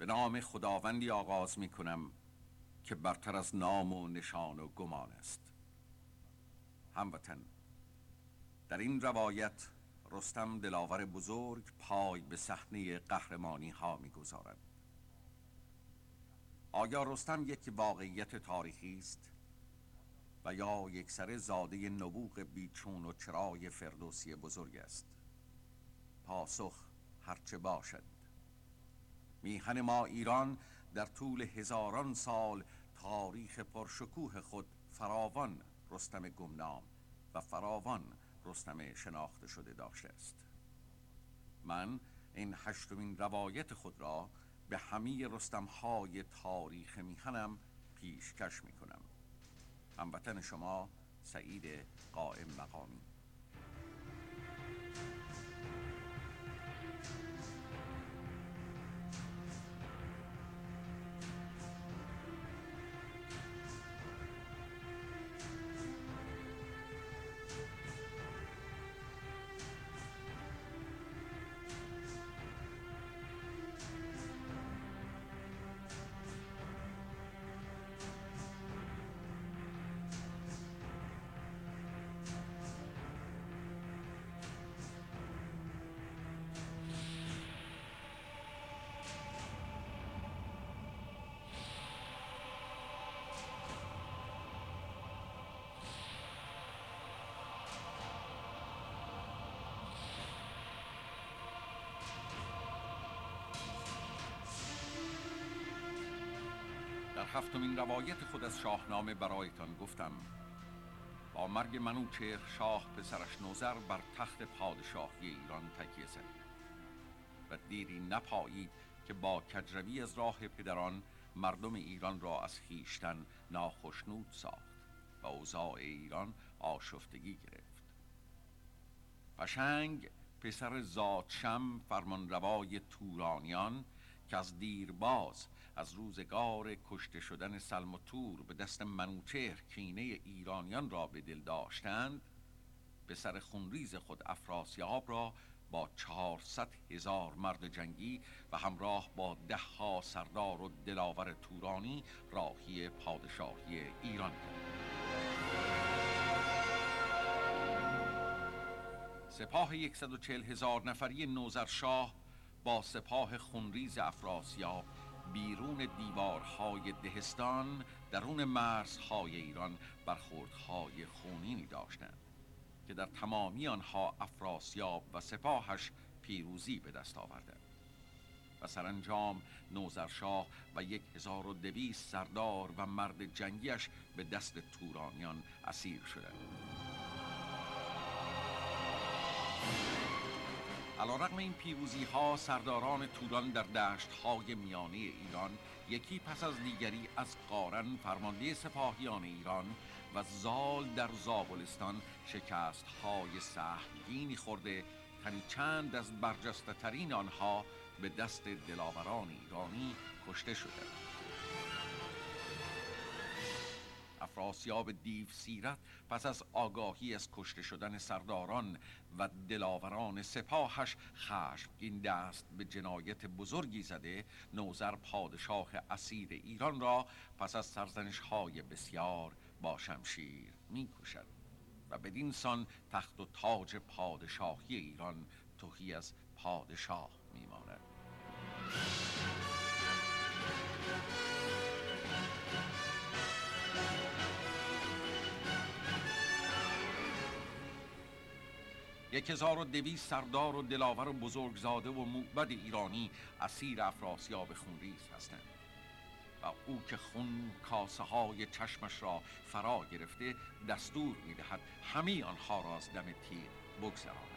به نام خداوندی آغاز می کنم که برتر از نام و نشان و گمان است. هموطن در این روایت رستم دلاور بزرگ پای به صحنه قهرمانی ها می‌گذارد. آیا رستم یک واقعیت تاریخی است؟ و یا یک سر زاده نبوغ بیچون و چرای فردوسی بزرگ است؟ پاسخ هرچه باشد. میهن ما ایران در طول هزاران سال تاریخ پرشکوه خود فراوان رستم گمنام و فراوان رستم شناخته شده داشته است. من این هشتمین روایت خود را به همه رستم های تاریخ میهنم پیشکش می کنم هموطن شما سعید قائم مقامی. هفتمین روایت خود از شاهنامه برایتان گفتم. با مرگ منوچهر شاه پسرش نوزر بر تخت پادشاهی ایران تکیه زد و دیری نپایید که با کجروی از راه پدران مردم ایران را از خیشتن ناخشنود ساخت و اوضاع ایران آشفتگی گرفت. پشنگ پسر زادشم فرمانروای تورانیان که از دیرباز از روزگار کشته شدن سلم و تور به دست منوچهر کینه ایرانیان را به دل داشتند به سر خونریز خود افراسیاب را با چهارصد هزار مرد جنگی و همراه با ده ها سردار و دلاور تورانی راهی پادشاهی ایران کرد سپاه 140 هزار نفری نوزرشاه با سپاه خونریز افراسیاب بیرون دیوارهای دهستان درون مرزهای ایران برخوردهای خونینی داشتند که در تمامی آنها افراسیاب و سپاهش پیروزی به دست آوردند. و سرانجام نوزرشاه و یک هزار و دویست سردار و مرد جنگیش به دست تورانیان اسیر شدند. علا رقم این پیروزی ها سرداران توران در دشت های میانه ایران یکی پس از دیگری از قارن فرمانده سپاهیان ایران و زال در زابلستان شکست های سهمگینی خورده تنی چند از برجسته ترین آنها به دست دلاوران ایرانی کشته شده. افراسیاب دیو سیرت پس از آگاهی از کشته شدن سرداران و دلاوران سپاهش خشم این دست به جنایت بزرگی زده نوزر پادشاه اسیر ایران را پس از سرزنش های بسیار با شمشیر می‌کشد و بدین سان تخت و تاج پادشاهی ایران توهی از پادشاه می‌ماند. 1200 سردار و دلاور و بزرگزاده و موبد ایرانی اسیر افراسیاب خونریز هستند. و او که خون کاسه های چشمش را فرا گرفته دستور می‌دهد همه آنها را از دم تیر بگذراند.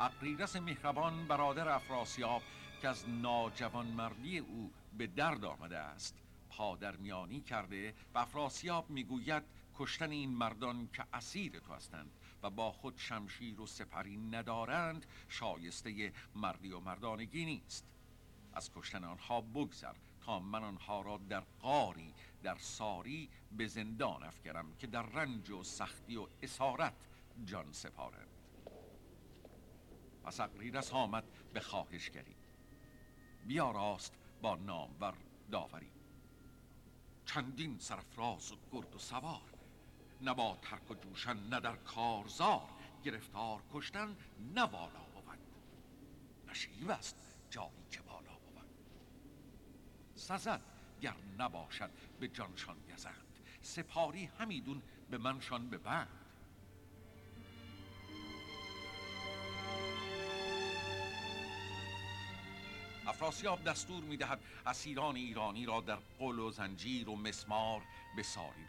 اقریرس مهربان برادر افراسیاب که از ناجوانمردی او به درد آمده است پادر میانی کرده و افراسیاب می‌گوید کشتن این مردان که اسیر تو هستند. و با خود شمشیر و سپری ندارند شایسته مردی و مردانگی نیست. از کشتن آنها بگذر تا من آنها را در قاری در ساری به زندان افکرم که در رنج و سختی و اسارت جان سپارند. پس اقریرس آمد به خواهشگری. بیاراست با نامور داوری. چندین سرفراز و گرد و سوار. نه با ترک و جوشن نه در کارزار گرفتار کشتن نه والا بود. نشیب است جایی که بالا بود. سزد گر نباشد به جانشان گزند سپاری همیدون به منشان ببند افراسیاب دستور می‌دهد اسیران ایرانی را در قل و زنجیر و مسمار به ساری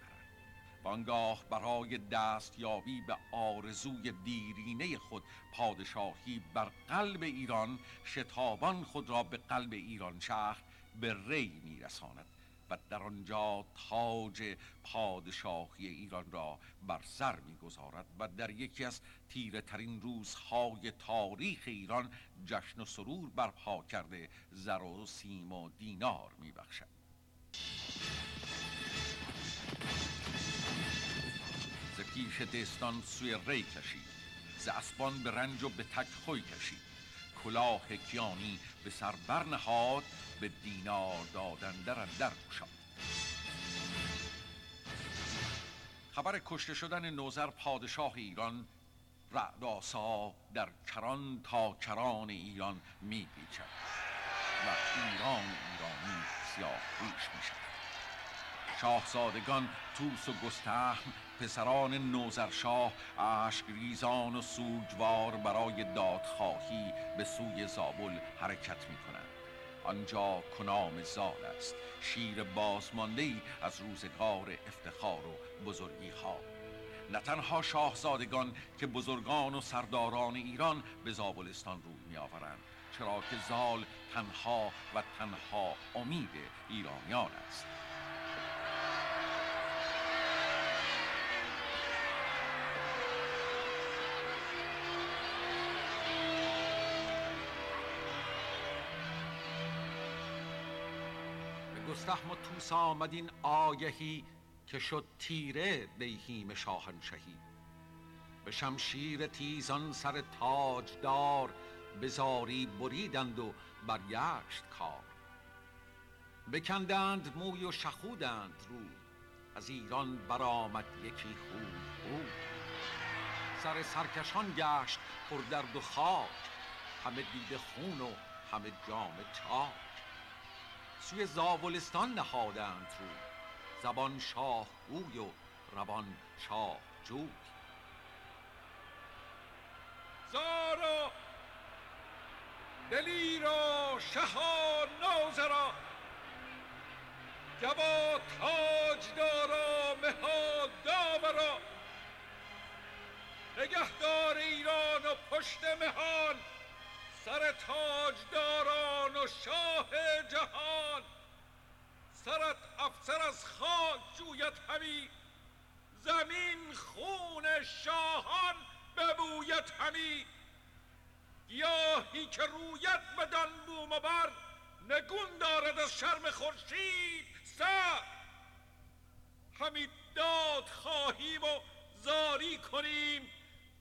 وانگاه برای دستیابی به آرزوی دیرینه خود پادشاهی بر قلب ایران شتابان خود را به قلب ایران شهر به ری میرساند و در آنجا تاج پادشاهی ایران را بر سر می‌گذارد و در یکی از تیره ترین روزهای تاریخ ایران جشن و سرور برپا کرده زر و سیم و دینار میبخشد. پیش دستان سوی ری کشید. ز اسبان به رنج و به تک خوی کشید. کلاه کیانی به سر برنهاد به دینار دادن در در خبر کشته شدن نوزر پادشاه ایران رعداسا در کران تا کران ایران می پیچد و ایران ایرانی سیاه ریش می شاهزادگان توس و گستهم پسران نوزرشاه اشک ریزان و سوگوار برای دادخواهی به سوی زابل حرکت می کنند آنجا کنام زال است. شیر بازمانده از روزگار افتخار و بزرگی ها نه تنها شاهزادگان که بزرگان و سرداران ایران به زابلستان روی می آورند چرا که زال تنها و تنها امید ایرانیان است. گستهم و توس آمد آگهی که شد تیره بیهیم شاهنشهی. به شمشیر تیزان سر تاجدار به زاری بریدند و برگشت کار. بکندند موی و شخودند روی از ایران برآمد یکی خوب او سر سرکشان گشت پر درد و خاک همه دیده خون و همه جام چاک سوی زاولستان نهادند رو. زبان شاه گوی و روان شاه جوی. زارا دلیرا شها نازرا. جبا تاجدارا مها داورا. نگهدار ایران و پشت مهان. سر تاجداران و شاه جهان. سرت افسر از خاک جوید همی. زمین خون شاهان ببوید همی. گیاهی که روید بدان بوم و بر نگون دارد از شرم خورشید سر. همی داد خواهیم و زاری کنیم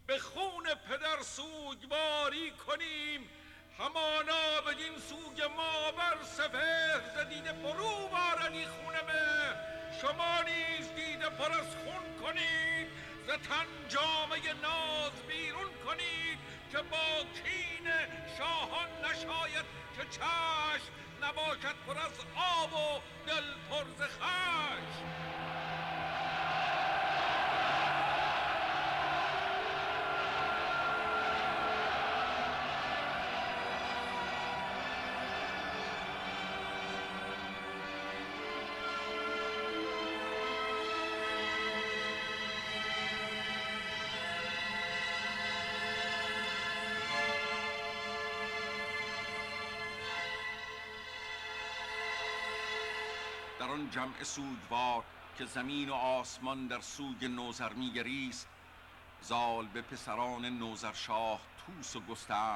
به خون پدر سوگواری کنیم. همانا بدین سوگ ما بر سفر زدید فرو بارنی خونمه شما نیز دیده پر از خون کنید ز تن جامعه ناز بیرون کنید که با کین شاهان نشاید که چشم نباشد پر از آب و دل پر ز خشم. آن جمع سوگوار که زمین و آسمان در سوگ نوزر میگریست. زال به پسران نوزرشاه توس و گسته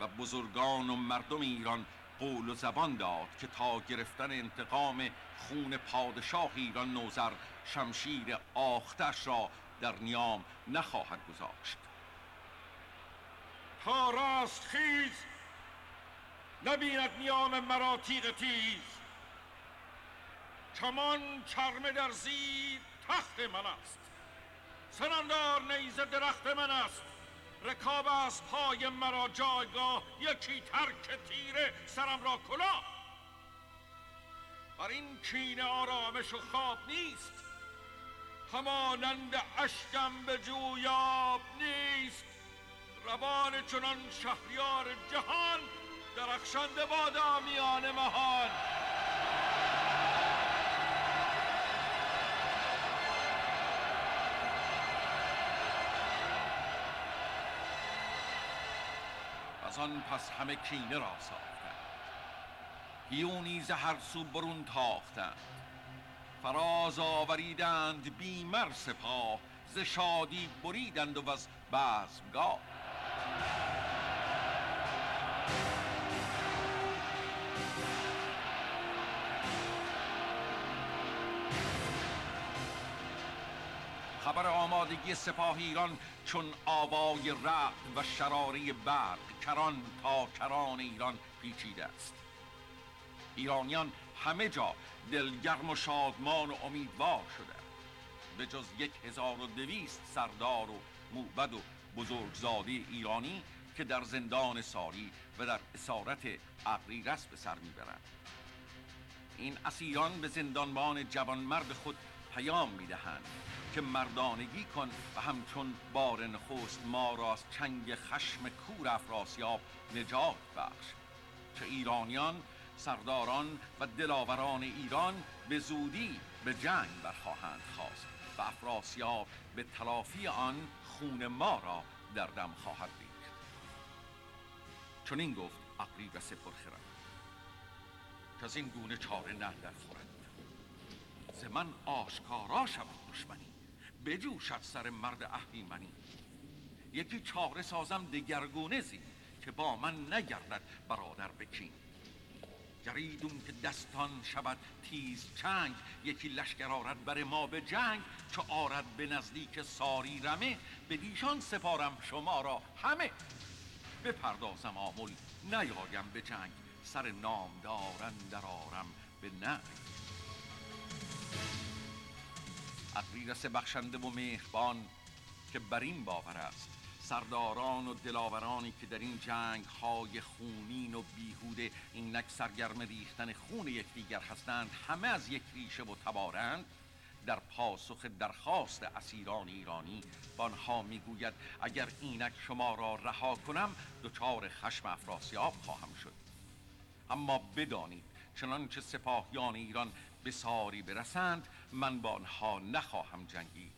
و بزرگان و مردم ایران قول و زبان داد که تا گرفتن انتقام خون پادشاه ایران نوزر شمشیر آختش را در نیام نخواهد گذاشت. تا راست خیز نبیند میان مرا تیغ تیز. کمان چرم در زیر تخت من است. سناندار نیزه درخت من است. رکاب از پای مرا جایگاه یکی ترک تیره سرم را کلا بر این کینه آرامش و خواب نیست. همانند اشکم به جویاب نیست. روان چنان شهریار جهان درخشنده بادا میان مهان. آن پس همه کینه را ساختند. گیونی ز هر سو برون تاختند. فراز آوریدند بیمر سپاه ز شادی بریدند و از بزمگاه. خبر آمادگی سپاه ایران چون آوای رعد و شراره برق کران تا کران ایران پیچیده است. ایرانیان همه جا دلگرم و شادمان و امیدوار شده. به جز یک هزار و دویست سردار و موبد و بزرگزاده ایرانی که در زندان ساری و در اسارت اقریرس به سر می‌برند. این اسیران به زندانبان جوانمرد خود پیام می‌دهند. که مردانگی کن و همچون بار نخست ما را از چنگ خشم کور افراسیاب نجات بخش. چه ایرانیان سرداران و دلاوران ایران به زودی به جنگ برخواهند خواست و افراسیاب به تلافی آن خون ما را در دم خواهد ریخت. این گفت اقریبس پرخرد که از این گونه چاره نه در خورد. ز من آشکارا شود دشمنی. بجوشد سر مرد اهریمنی یکی چاره سازم دگرگونه زی که با من نگردد برادر بکین گریدون که دستان شود تیز چنگ یکی لشکر آرد بر ما به جنگ. چو آرد به نزدیک ساری رمه به دیشان سپارم شما را همه. بپردازم آمل نیایم به جنگ. سر نامدارن در آرم به ننگ. اقریرس بخشنده و مهربان که بر این باور است. سرداران و دلاورانی که در این جنگ های خونین و بیهوده اینک سرگرم ریختن خون یکدیگر هستند همه از یک ریشه و تبارند در پاسخ درخواست اسیران ایرانی با آنها می‌گوید اگر اینک شما را رها کنم دچار خشم افراسیاب خواهم شد. اما بدانید چنانچه سپاهیان ایران به ساری برسند من با آنها نخواهم جنگید.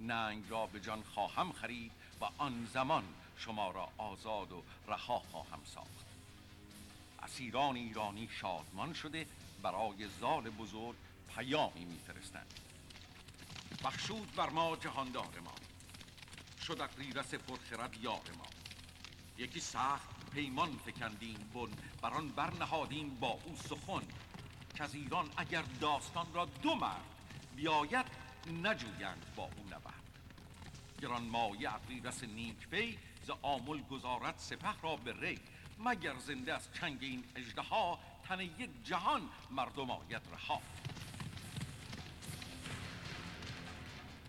ننگ را به جان خواهم خرید و آن زمان شما را آزاد و رها خواهم ساخت. اسیران ایرانی شادمان شده برای زال بزرگ پیامی میفرستند. بخشود بر ما جهاندار ما. شد اقریرس پرخرد یار ما. یکی سخت پیمان فکندیم بن بر آن برنهادیم با او سخن. که از ایران اگر داستان را دو مرد بیاید نجویند با او نبرد. گران مایه اقریرس نیکپی ز آمل گذارد سپه را به ری. مگر زنده از چنگ این اژدها تن یک جهان مردم آید رها؟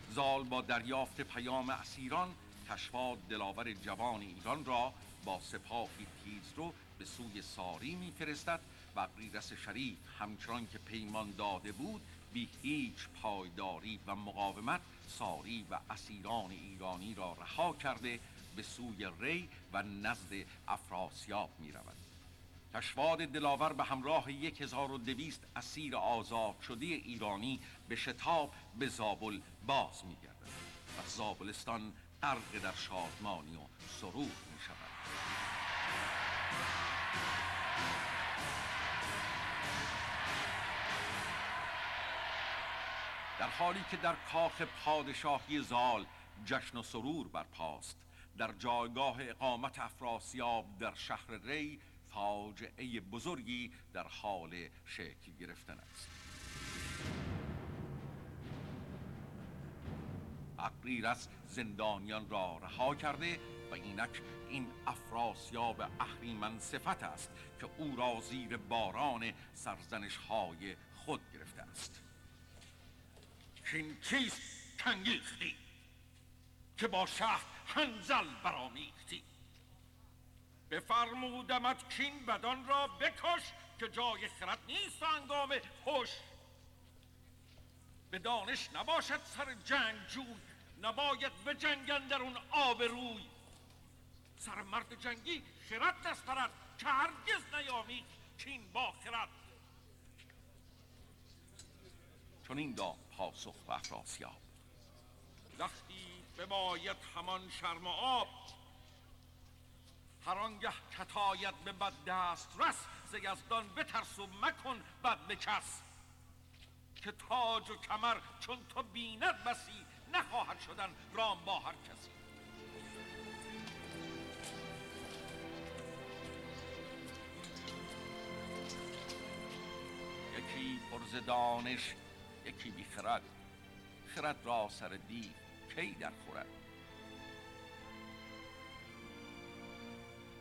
زال با دریافت پیام اسیران کشفاد دلاور جوان ایران را با سپاهی تیز رو به سوی ساری میفرستد و اقریرس شریف همچنان که پیمان داده بود بی هیچ پایداری و مقاومت ساری و اسیران ایرانی را رها کرده به سوی ری و نزد افراسیاب می رود. کشواد دلاور به همراه یک هزار و دویست اسیر آزاد شده ایرانی به شتاب به زابل باز می گردد. و زابلستان غرق در شادمانی و سرور در حالی که در کاخ پادشاهی زال جشن و سرور برپاست در جایگاه اقامت افراسیاب در شهر ری فاجعه بزرگی در حال شکل گرفتن است. اقریرس زندانیان را رها کرده و اینک این افراسیاب اهریمن صفت است که او را زیر باران سرزنش های خود گرفته است. کین کیست کنگیختی که با شهر هنزل برامیختی بفرمودمت کین بدان را بکش که جای خرد نیست انگام هش به دانش نباشد سر جنگ جوی نباید به جنگن در اون آب روی. سر مرد جنگی خرد نسترد که هرگز نیامید کین با خرد. چون این دام پاسخ به افراسیاب وقتی بباید همان شرم و آب. هر آنگه کتاید به بد دست رس ز بترس و مکن بد به کس. که تاج و کمر چون تو بیند بسی نخواهد شدن رام با هر کسی. یکی پرز دانش یکی بی خرد خرد را سر دی کی در خورد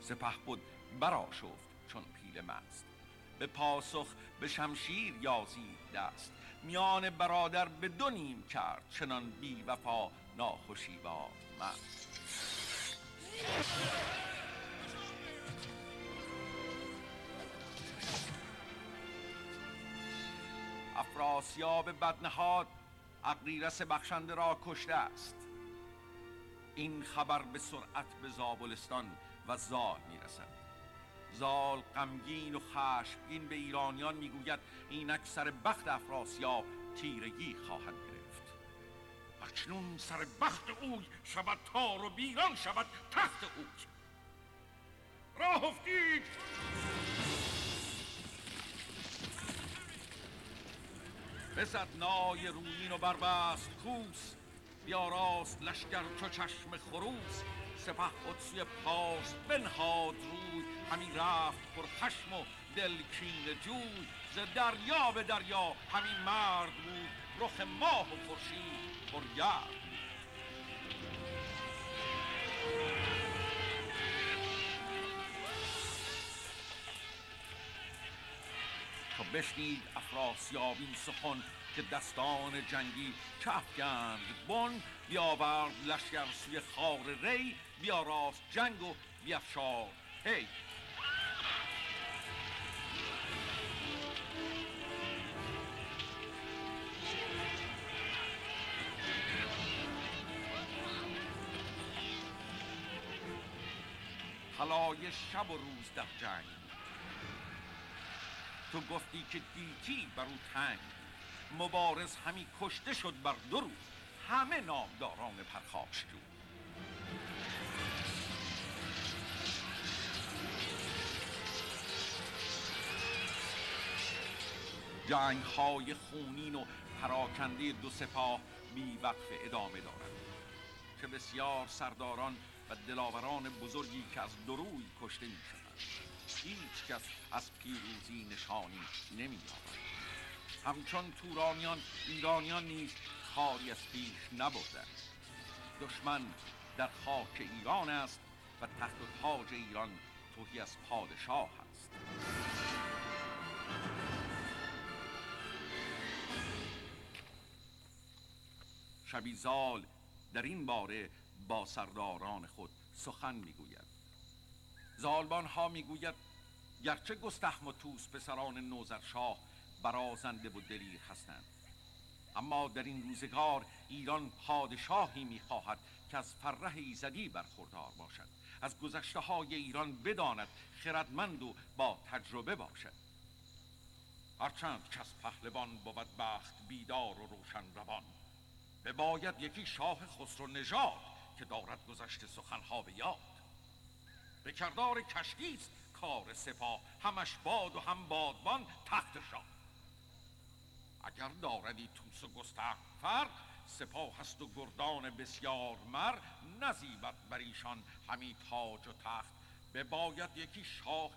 سپه بود برا شفت چون پیل مست. به پاسخ به شمشیر یازید دست. میان برادر به دو نیم کرد چنان بی وفا ناخوشی با من افراسیاب بدنهاد اقریرس بخشنده را کشته است. این خبر به سرعت به زابلستان و زال می‌رسد. زال غمگین و خشمگین به ایرانیان می‌گوید این اکثر بخت افراسیاب تیرگی خواهد گرفت. اکنون سر بخت اوی شود تار و بیران شود تخت اوی. راه افتید! بزد نای رویین و بربست کوس. بیاراست لشکر چو چشم خروس. سپه خود سوی پاس بنهاد روی. همی رفت پر خشم و دل کین جوی. ز دریا به دریا همین مرد بود. رخ ماه و خورشید پر گرد بشنید افراسیاب این سخن که دستان جنگی کفگند بن بیاورد لشکر سوی خار ری بیاراست جنگ و بیافشار هی! حلای شب و روز در جنگ. تو گفتی که گیتی بر او تنگ مبارز همی کشته شد بر دو روز همه نامداران پرخاش جو. جنگ های خونین و پراکنده دو سپاه بی وقف ادامه دارد که بسیار سرداران و دلاوران بزرگی که از دروی کشته می شدند هیچ کس از پیروزی نشانی نمی همچون تورانیان ایرانیان نیز کاری از پیش نبردند. دشمن در خاک ایران است و تحت و تاج ایران توهی از پادشاه است. شبیزال در این باره با سرداران خود سخن می‌گوید. زالبان ها می‌گوید گرچه گستهم و توس پسران نوزرشاه برازنده و دلیر هستند اما در این روزگار ایران پادشاهی می‌خواهد که از فره ایزدی برخوردار باشد از گذشته های ایران بداند خردمند و با تجربه باشد. هرچند کس پهلوان بود بخت بیدار و روشن روان به باید یکی شاه خسرو نژاد که دارد گذشته سخنها به یاد. به کردار کشتیست کار سپاه. همش باد و هم بادبان تخت شاه. اگر داردی توس و گستر فرق سپاه هست و گردان بسیار مر. نزیبت بر ایشان همی تاج و تخت. به باید یکی شاه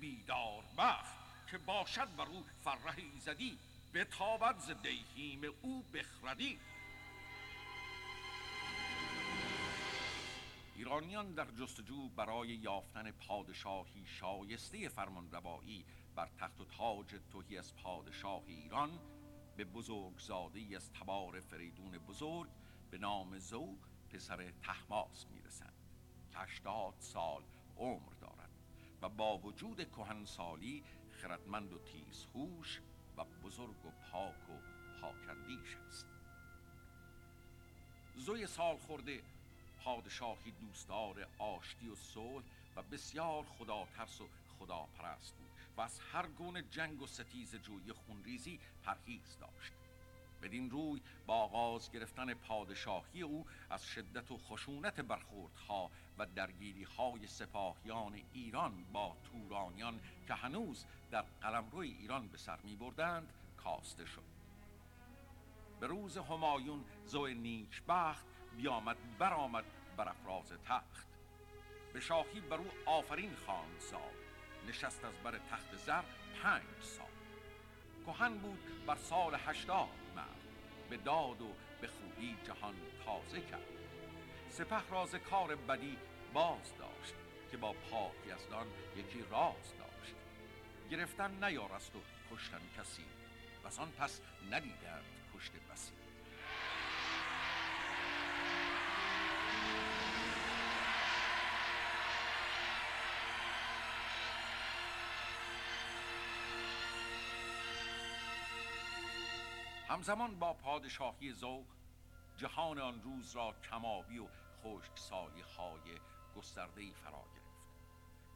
بیدار بخت. که باشد بر او فره ایزدی بتابد ز دیهیم او بخردی. ایرانیان در جستجو برای یافتن پادشاهی شایسته فرمانروایی بر تخت و تاج توهی از پادشاه ایران به بزرگزاده از تبار فریدون بزرگ به نام زو پسر تحماس می‌رسند. که هشتاد سال عمر دارد و با وجود کهنسالی خردمند و تیزهوش و بزرگ و پاک و پاکندیش است. زوی سال خورده پادشاهی دوستدار آشتی و صلح و بسیار خدا ترس و خدا پرست بود و از هر گونه جنگ و ستیز جوی خونریزی پرهیز داشت. بدین روی با آغاز گرفتن پادشاهی او از شدت و خشونت برخوردها و درگیری های سپاهیان ایران با تورانیان که هنوز در قلمروی ایران به سر می بردند کاسته شد. به روز همایون زو نیکبخت بیامد برآمد بر افراز تخت. به شاهی بر او آفرین خواند زاد. نشست از بر تخت زر پنج سال. کهن بود بر سال هشتاد مرد. به داد و به خوبی جهان تازه کرد. سپه راز کار بدی باز داشت که با پاک یزدان یکی راز داشت. گرفتن نیارست و کشتن کسی. و آن پس ندیدند کشت بسی. همزمان با پادشاهی زوق جهان آن روز را کمابی و خشکسالی های گسترده فرا گرفت.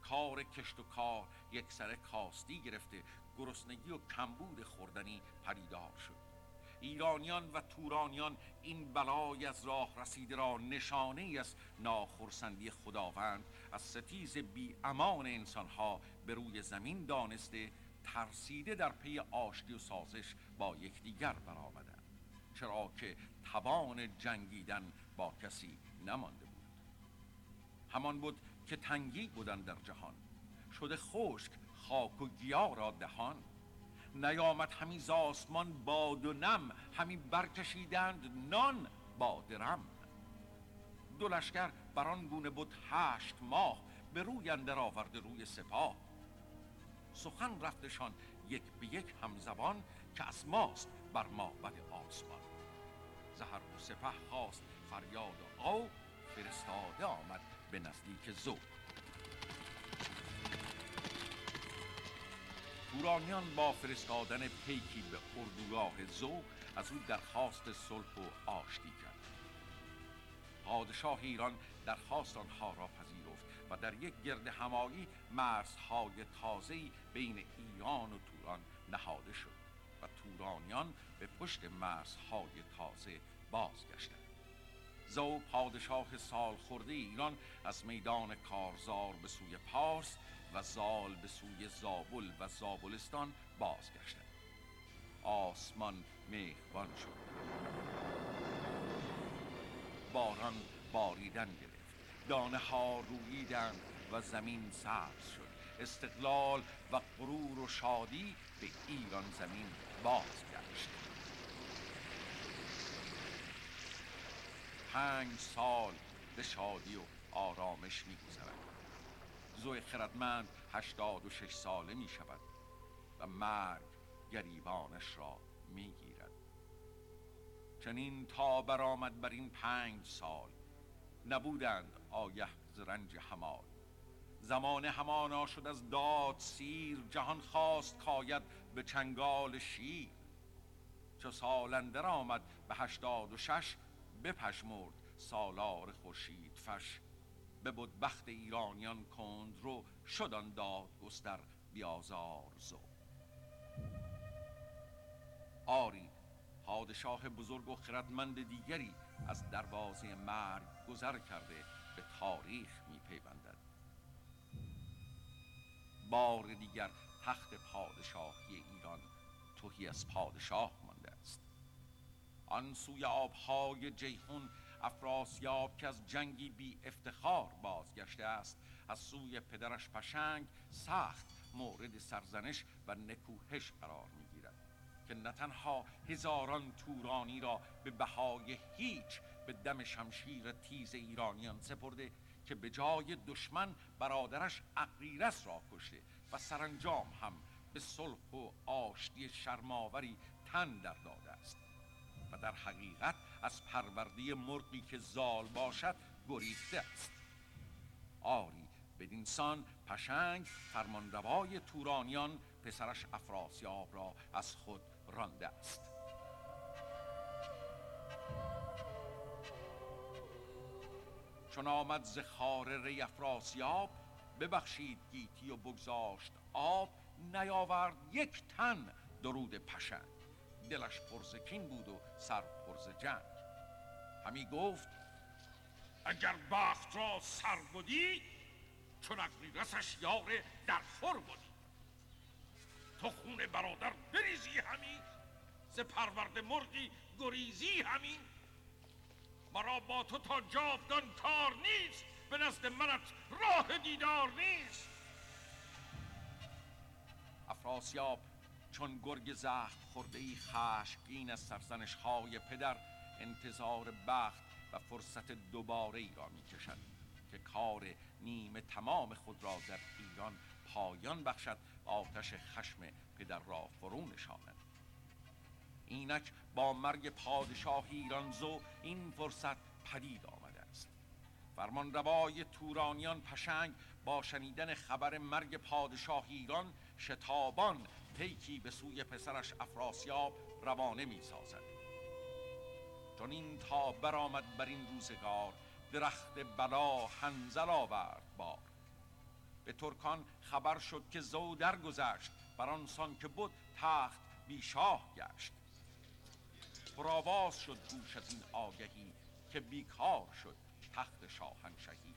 کار کشت و کار یک سر کاستی گرفته گرسنگی و کمبود خوردنی پریدار شد. ایرانیان و تورانیان این بلای از راه رسیده را نشانه ای از ناخرسندی خداوند از ستیز بی امان انسانها به روی زمین دانسته ترسیده در پی آشتی و سازش با یکدیگر برآمدند. چرا که توان جنگیدن با کسی نمانده بود. همان بود که تنگی بودن در جهان. شده خشک خاک و گیا را دهان. نیامد همی ز آسمان باد و نم همی برکشیدند نان با درم. دو لشکر بر آن گونه بود هشت ماه به روی اندر آورده روی سپاه. سخن رفتشان یک به یک همزبان که از ماست بر ما بد آسمان. زهر و سپه خواست فریاد و آو فرستاده آمد به نزدیک زو تورانیان با فرستادن پیکی به اردوگاه زو از او درخواست صلح و آشتی کرد. پادشاه ایران درخواست آنها را پذیرفت. و در یک گرد همایی مرزهای تازه‌ای بین ایران و توران نهاده شد و تورانیان به پشت مرزهای تازه بازگشتند. زو پادشاه سال خورده ایران از میدان کارزار به سوی پارس و زال به سوی زابل و زابلستان بازگشتند. آسمان مهربان شد. باران باریدن دانه ها رویدند و زمین سبز شد. استقلال و غرور و شادی به ایران زمین بازگشت. پنج سال به شادی و آرامش میگذرد. زوی خردمند هشتاد و شش ساله می شود و مرگ گریبانش را می گیرد چنین تا برآمد بر این پنج سال. نبودند آیه ز رنج همال زمان همانا شد از داد سیر جهان خواست کاید به چنگال شیر. چو سالندر آمد به هشتاد و شش بپشمرد سالار خورشید فش. به بخت ایرانیان کند رو شدن داد گستر بیازار زو. آری پادشاه بزرگ و خردمند دیگری از دروازه مرگ گذر کرده به تاریخ می پیوندد بار دیگر تخت پادشاهی ایران توهی از پادشاه مانده است. آن سوی آبهای جیهون افراسیاب که از جنگی بی افتخار بازگشته است از سوی پدرش پشنگ سخت مورد سرزنش و نکوهش قرار می‌گیرد که نه تنها هزاران تورانی را به بهای هیچ به دم شمشیر تیز ایرانیان سپرده که به جای دشمن برادرش اقریرس را کشته و سرانجام هم به صلح و آشتی شرماوری تن در داده است. و در حقیقت از پروردی مرغی که زال باشد گریخته است. آری بدینسان پشنگ فرمانروای تورانیان پسرش افراسیاب را از خود رانده است. چون آمد ز خاره ری افراسیاب ببخشید گیتی و بگذاشت آب نیاورد یک تن درود پشنگ دلش پرزکین بود و سر پرز جنگ. همی گفت اگر بخت را سر بودی چون رسش یار در خور بودی تو خون برادر بریزی همین ز پرورد مرغی گریزی همین مرا با تو تا جاودان کار نیست. به نزد منت راه دیدار نیست. افراسیاب چون گرگ زخم خورده ای خشمگین از سرزنش های پدر انتظار بخت و فرصت دوباره ای را می کشد که کار نیمه تمام خود را در ایران پایان بخشد و آتش خشم پدر را فرو نشاند. اینک با مرگ پادشاه ایرانزو این فرصت پدید آمده است. فرمان روای تورانیان پشنگ با شنیدن خبر مرگ پادشاه ایران شتابان پیکی به سوی پسرش افراسیاب روانه می سازد چون این تا برآمد بر این روزگار درخت بلا هنزل آورد بار. به ترکان خبر شد که زو گذشت بر آنسان که بود تخت بیشاه گشت. پرآواز شد گوش از این آگهی که بیکار شد تخت شاهنشهی.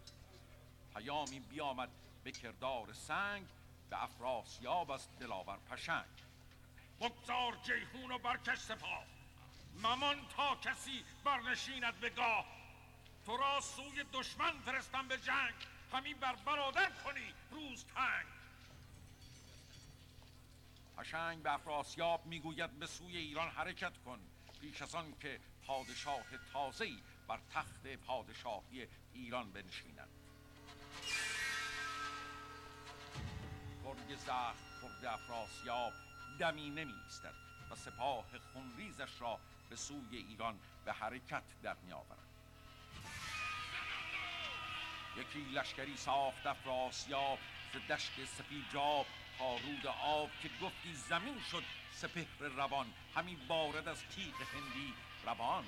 پیامی بیامد به کردار سنگ به افراسیاب از دلاور پشنگ. بگذار جیهون و برکش سپاه. ممان تا کسی برنشیند به گاه. تو را سوی دشمن فرستم به جنگ. همین بر برادر کنی روز تنگ. پشنگ به افراسیاب می‌گوید به سوی ایران حرکت کن. پیش که پادشاه تازه‌ای بر تخت پادشاهی ایران بنشیند. گرگ زخم خورده افراسیاب دمی نمی و سپاه خونریزش را به سوی ایران به حرکت در می آورد یکی لشکری ساخت افراسیاب ز دشت سپیجاب تا رود آب که گفتی زمین شد سپهر روان همین بارد از تیغ هندی روان.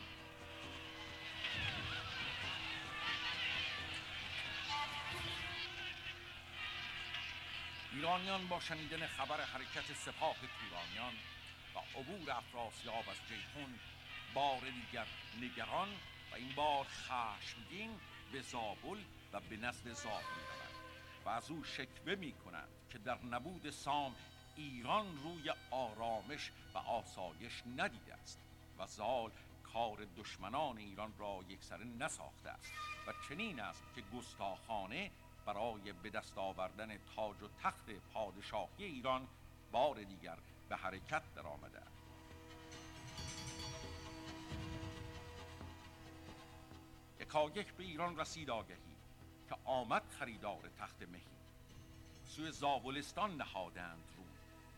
ایرانیان با شنیدن خبر حرکت سپاه تورانیان و عبور افراسیاب از جیهون بار دیگر نگران و این بار خشمگین به زابل و به نزد زاب می و از او شکوه می کنند که در نبود سام ایران روی آرامش و آسایش ندیده است و زال کار دشمنان ایران را یکسره نساخته است و چنین است که گستاخانه برای به دست آوردن تاج و تخت پادشاهی ایران بار دیگر به حرکت در آمده است. یکایک به ایران رسید آگهی که آمد خریدار تخت مهی. سوی زابلستان نهادند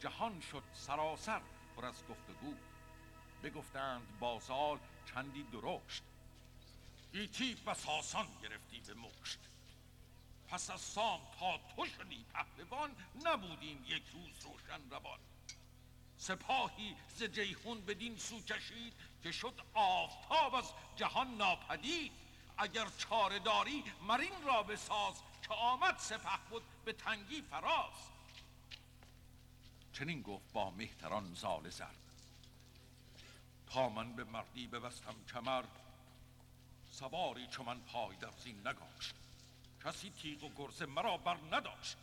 جهان شد سراسر پر از گفتگو. بگفتند بازال چندی درشت. گیتی بس آسان گرفتی به مشت. پس از سام تا تو شدی پهلوان نبودیم یک روز روشن روان. سپاهی ز جیهون بدین سو کشید که شد آفتاب از جهان ناپدید. اگر چاره داری مرین را بساز که آمد سپه بود به تنگی فراز. چنین گفت با مهتران زال زر تا من به مردی ببستم کمر سواری چو من پای در زین نگاشت. کسی تیغ و گرز مرا بر نداشت.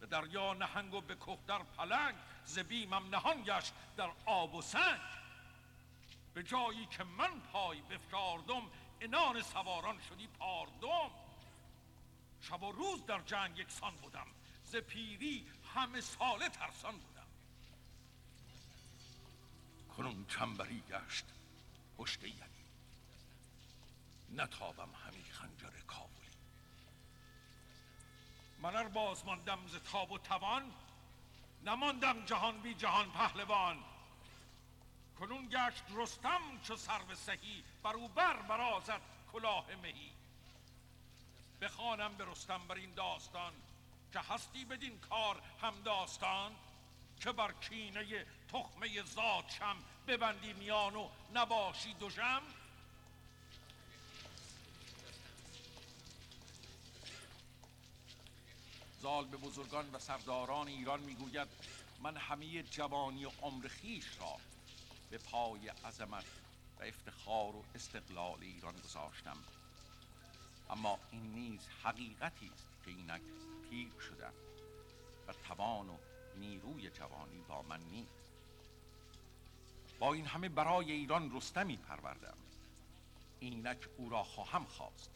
به دریا نهنگ و به کوه در پلنگ ز بیمم نهان گشت در آب و سنگ. به جایی که من پای بفشاردم انان سواران شدی پاردم. شب و روز در جنگ یکسان بودم. ز پیری همه ساله ترسان بودم. کنون چنبری گشت پشت یلی نتابم همی خنجر کابلی. من ار باز ماندم ز تاب و توان نماندم جهان بی جهان پهلوان. کنون گشت رستم چو سرو سهی بر او بر برازد کلاه مهی. بخوانم به رستم بر این داستان که هستی بدین کار هم داستان که بر کینه تخمه زاد شم ببندی میان و نباشی دوژم زال به بزرگان و سرداران ایران می‌گوید من همه جوانی و عمر خیش را به پای عظمت و افتخار و استقلال ایران گذاشتم. اما این نیز حقیقتی است که اینک پیر شدم و توان و نیروی جوانی با من نیست. با این همه برای ایران رستمی پروردم. اینک او را خواهم خواست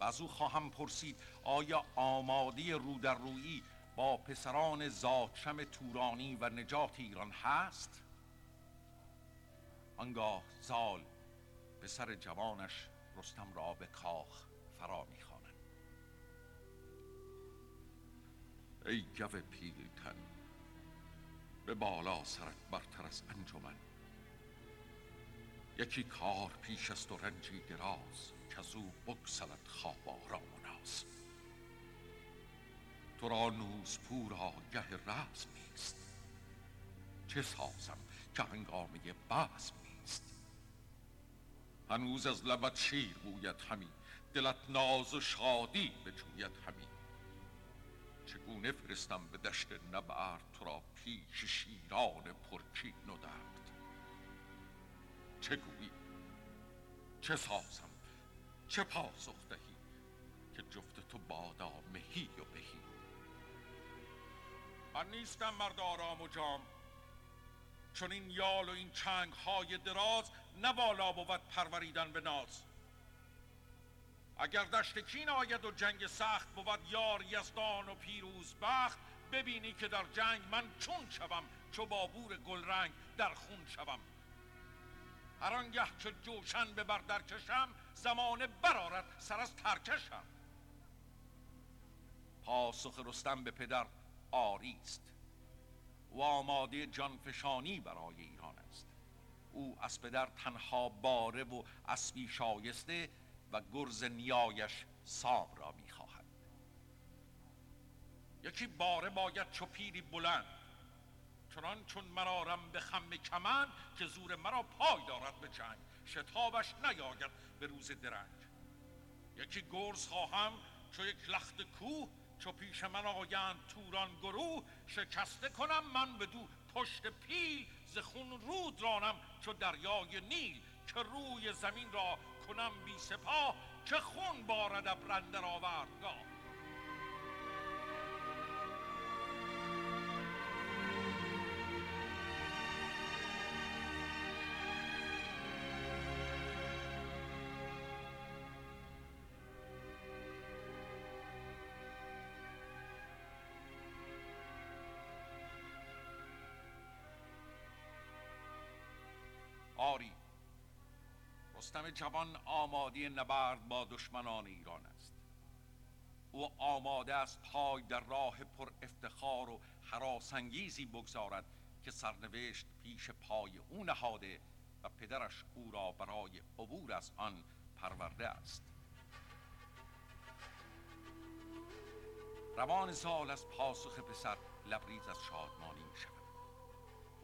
و از او خواهم پرسید آیا آماده رو در رویی با پسران زادشم تورانی و نجات ایران هست؟ آنگاه زال پسر جوانش رستم را به کاخ فرا می‌خواند ای گو پیلتن به بالا سرت برتر از انجمن. یکی کار پیش است و رنجی دراز که از او بگسلد خواب آرام و ناز. تو را نوزپور آگه رزم نیست چه سازم که هنگامه بزم نیست. هنوز از لبت شیر بوید همی دلت ناز و شادی بجوید همی. چگونه فرستم به دشت نبرد تو را پیش شیران پرکین و درد؟ چه گویی؟ چه سازم؟ چه پاسخ دهی که جفت تو بادا مهی و بهی؟ من نیستم مرد آرام و جام. چون این یال و این چنگ های دراز نوالا بود پروریدن به ناز. اگر دشت کین آید و جنگ سخت بود یار یزدان و پیروز بخت ببینی که در جنگ من چون شوم چو بابور گلرنگ در خون شوم. هر آنگه که جوشن به بر در کشم زمانه برارد سر از ترکشم. پاسخ رستم به پدر آری است. و آماده جانفشانی برای ایران است. او از پدر تنها باره و اسبی شایسته و گرز نیایش سام را می‌خواهد. یکی باره باید چو پیری بلند چنان چون مرارم به خم کمند که زور مرا پای دارد به جنگ. شتابش نیاید به روز درنگ یکی گرز خواهم چو یک لخت کوه چو پیش من آیند توران گروه. شکسته کنم من به دو پشت پیل ز خون رود رانم چو دریای نیل که روی زمین را کنم بی سپاه که خون بارد ابر آوردگاه رستم جوان آماده نبرد با دشمنان ایران است. او آماده است پای در راه پر افتخار و حراسانگیزی بگذارد که سرنوشت پیش پای او نهاده و پدرش او را برای عبور از آن پرورده است. روان زال از پاسخ پسر لبریز از شادمانی می شود.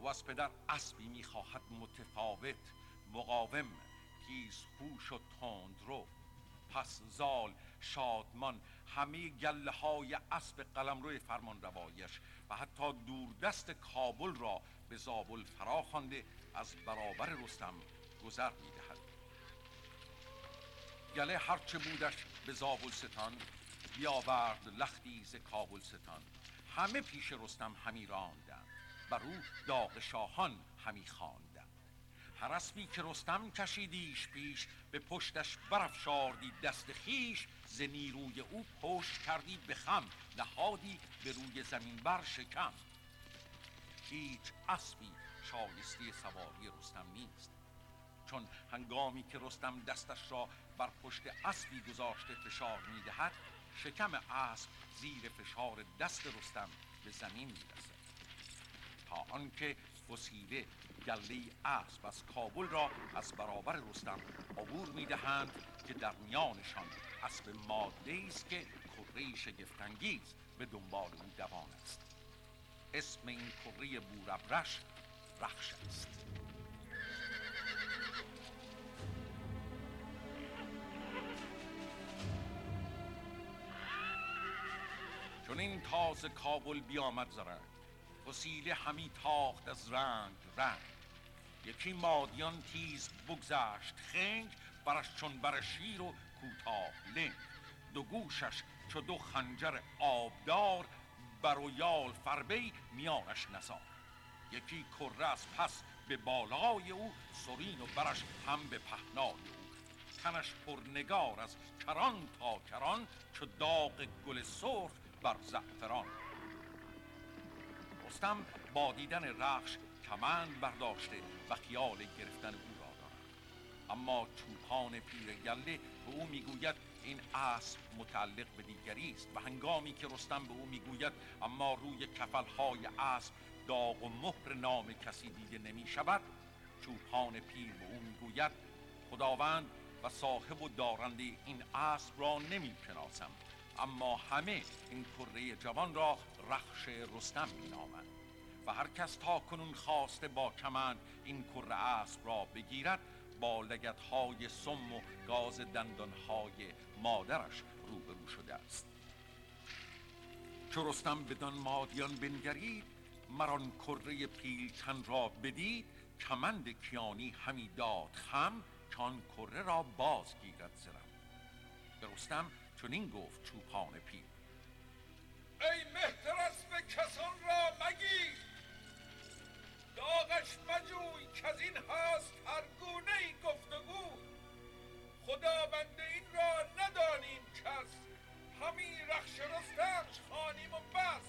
و از پدر اسبی می خواهد متفاوت مقاوم تیز هوش و رو. پس زال شادمان همه گله های اسب قلمرو فرمان روایش و حتی دوردست کابل را به زابل فرا خوانده از برابر رستم گذر می‌دهد. گله هرچه بودش به زابل ستان بیاورد لختی ز کابل ستان. همه پیش رستم همی راندند بر او داغ شاهان همی خواند. هر اسبی که رستم کشیدیش پیش به پشتش برافشاردی دست خیش ز نیروی او پشت کردی به خم نهادی به روی زمین بر شکم. هیچ اسبی شایسته سواری رستم نیست. چون هنگامی که رستم دستش را بر پشت اسبی گذاشته فشار می‌دهد شکم اسب زیر فشار دست رستم به زمین می‌رسد. تا آنکه وسیله گله اسب از کابل را از برابر رستم عبور می‌دهند که در میانشان اسب ماده است که کره شگفتانگیز به دنبال او دوان است. اسم این کره بورابرش رخش است. چون این تازه کابل بیامد زرنگ. وسیله همی تاخت از رنگ رنگ. یکی مادیان تیز بگذشت خنگ برش چون بر شیر و کوتاه لنگ. دو گوشش چو دو خنجر آبدار بر و یال فربی میانش نسار. یکی کره از پس به بالای او سرین و برش هم به پهنای او. تنش پرنگار از کران تا کران چو داغ گل سرخ بر زعفران. رستم با دیدن رخش کمند برداشته و خیال گرفتن او را دارد اما چوپان پیر گله به او می‌گوید این اسب متعلق به دیگری است و هنگامی که رستم به او می‌گوید اما روی کفلهای اسب داغ و مهر نام کسی دیده نمی شود چوپان پیر به او می‌گوید خداوند و صاحب و دارنده این اسب را نمی‌شناسم. اما همه این کره جوان را رخش رستم مینامند. و هر کس تا کنون خواسته با کمند این کره اسب را بگیرد با لگت های سم و گاز دندان های مادرش روبرو شده است. چو رستم بدان مادیان بنگرید مران کره پیلتن را بدید کمند کیانی همی داد خم چون کره را باز گیرد زرم. به رستم چنین گفت چوپان پیر. ای مهترس به کسان را مگیر. داغش مجوی که از این هست هر گونه ای گفتگو. خداوند این را ندانیم کس. همین رخش رستمش خانیم و بس.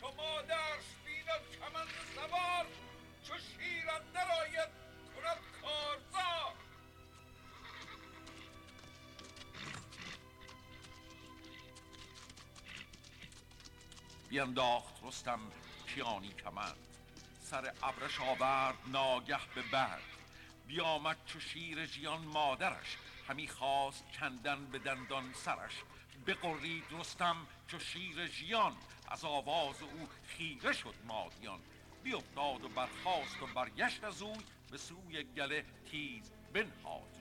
چو مادرش بیند کمند سوار چو شیر اندر بینداخت رستم کیانی کمند سر ابرش آورد ناگه به برد بیامد چو شیر ژیان مادرش. همی خواست کندن به دندان سرش. بقرید رستم چو شیر ژیان. از آواز او خیره شد مادیان. بیافتاد و برخاست و برگشت از اوی. به سوی گله تیز بنهاد.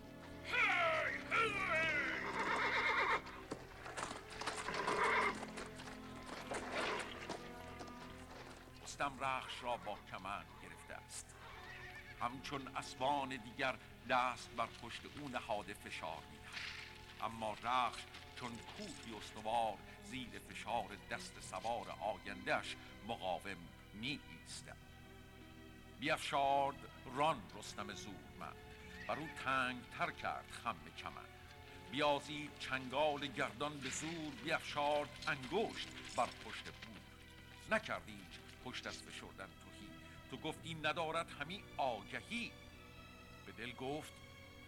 رستم رخش را با کمند گرفته است. همچون اسبان دیگر دست بر پشت او نهاده فشار می‌دهد. اما رخش چون کوهی استوار زیر فشار دست سوار آیندهش مقاوم می ایستد بیافشارد ران رستم زورمند. بر او تنگ تر کرد خم کمن بیازید چنگال گردان به زور بیافشارد انگشت بر پشت بود نکردی پشت از فشردن توهی تو گفتی ندارد همی آگهی. به دل گفت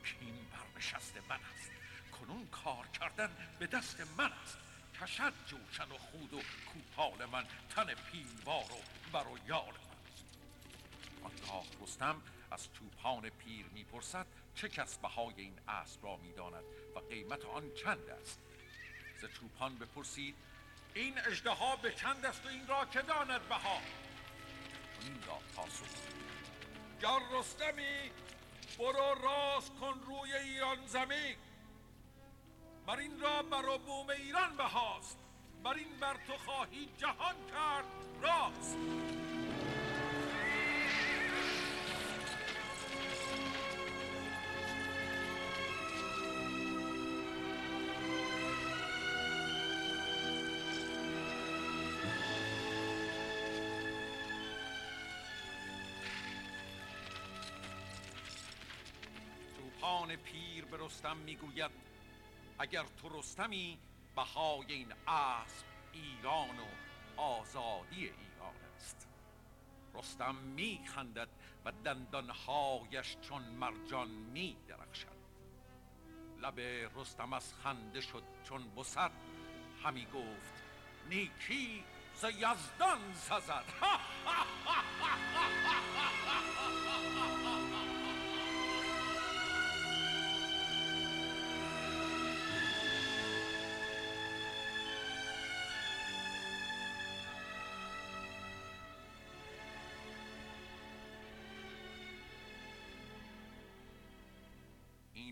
کین برنشست من است. کنون کار کردن به دست من است. کشد جوشن و خود و کوپال من تن پیلوار و بر و یال من. آنگاه رستم از چوپان پیر می‌پرسد چه کس بهای این اسب را می‌داند و قیمت آن چند است؟ ز چوپان بپرسید این اژدها به چند است و این را که داند بها؟ این را پاسخ. گر رستمی برو راست کن روی ایران زمین. بر این را بر بوم ایران بهاست. بر این بر تو خواهی جهان کرد راست. چوپان پیر به رستم می‌گوید اگر تو رستمی بهای این اسب ایران و آزادی ایران است. رستم میخندد و دندانهایش چون مرجان می درخشد لب رستم از خنده شد چون بسد همی گفت نیکی ز یزدان سزد.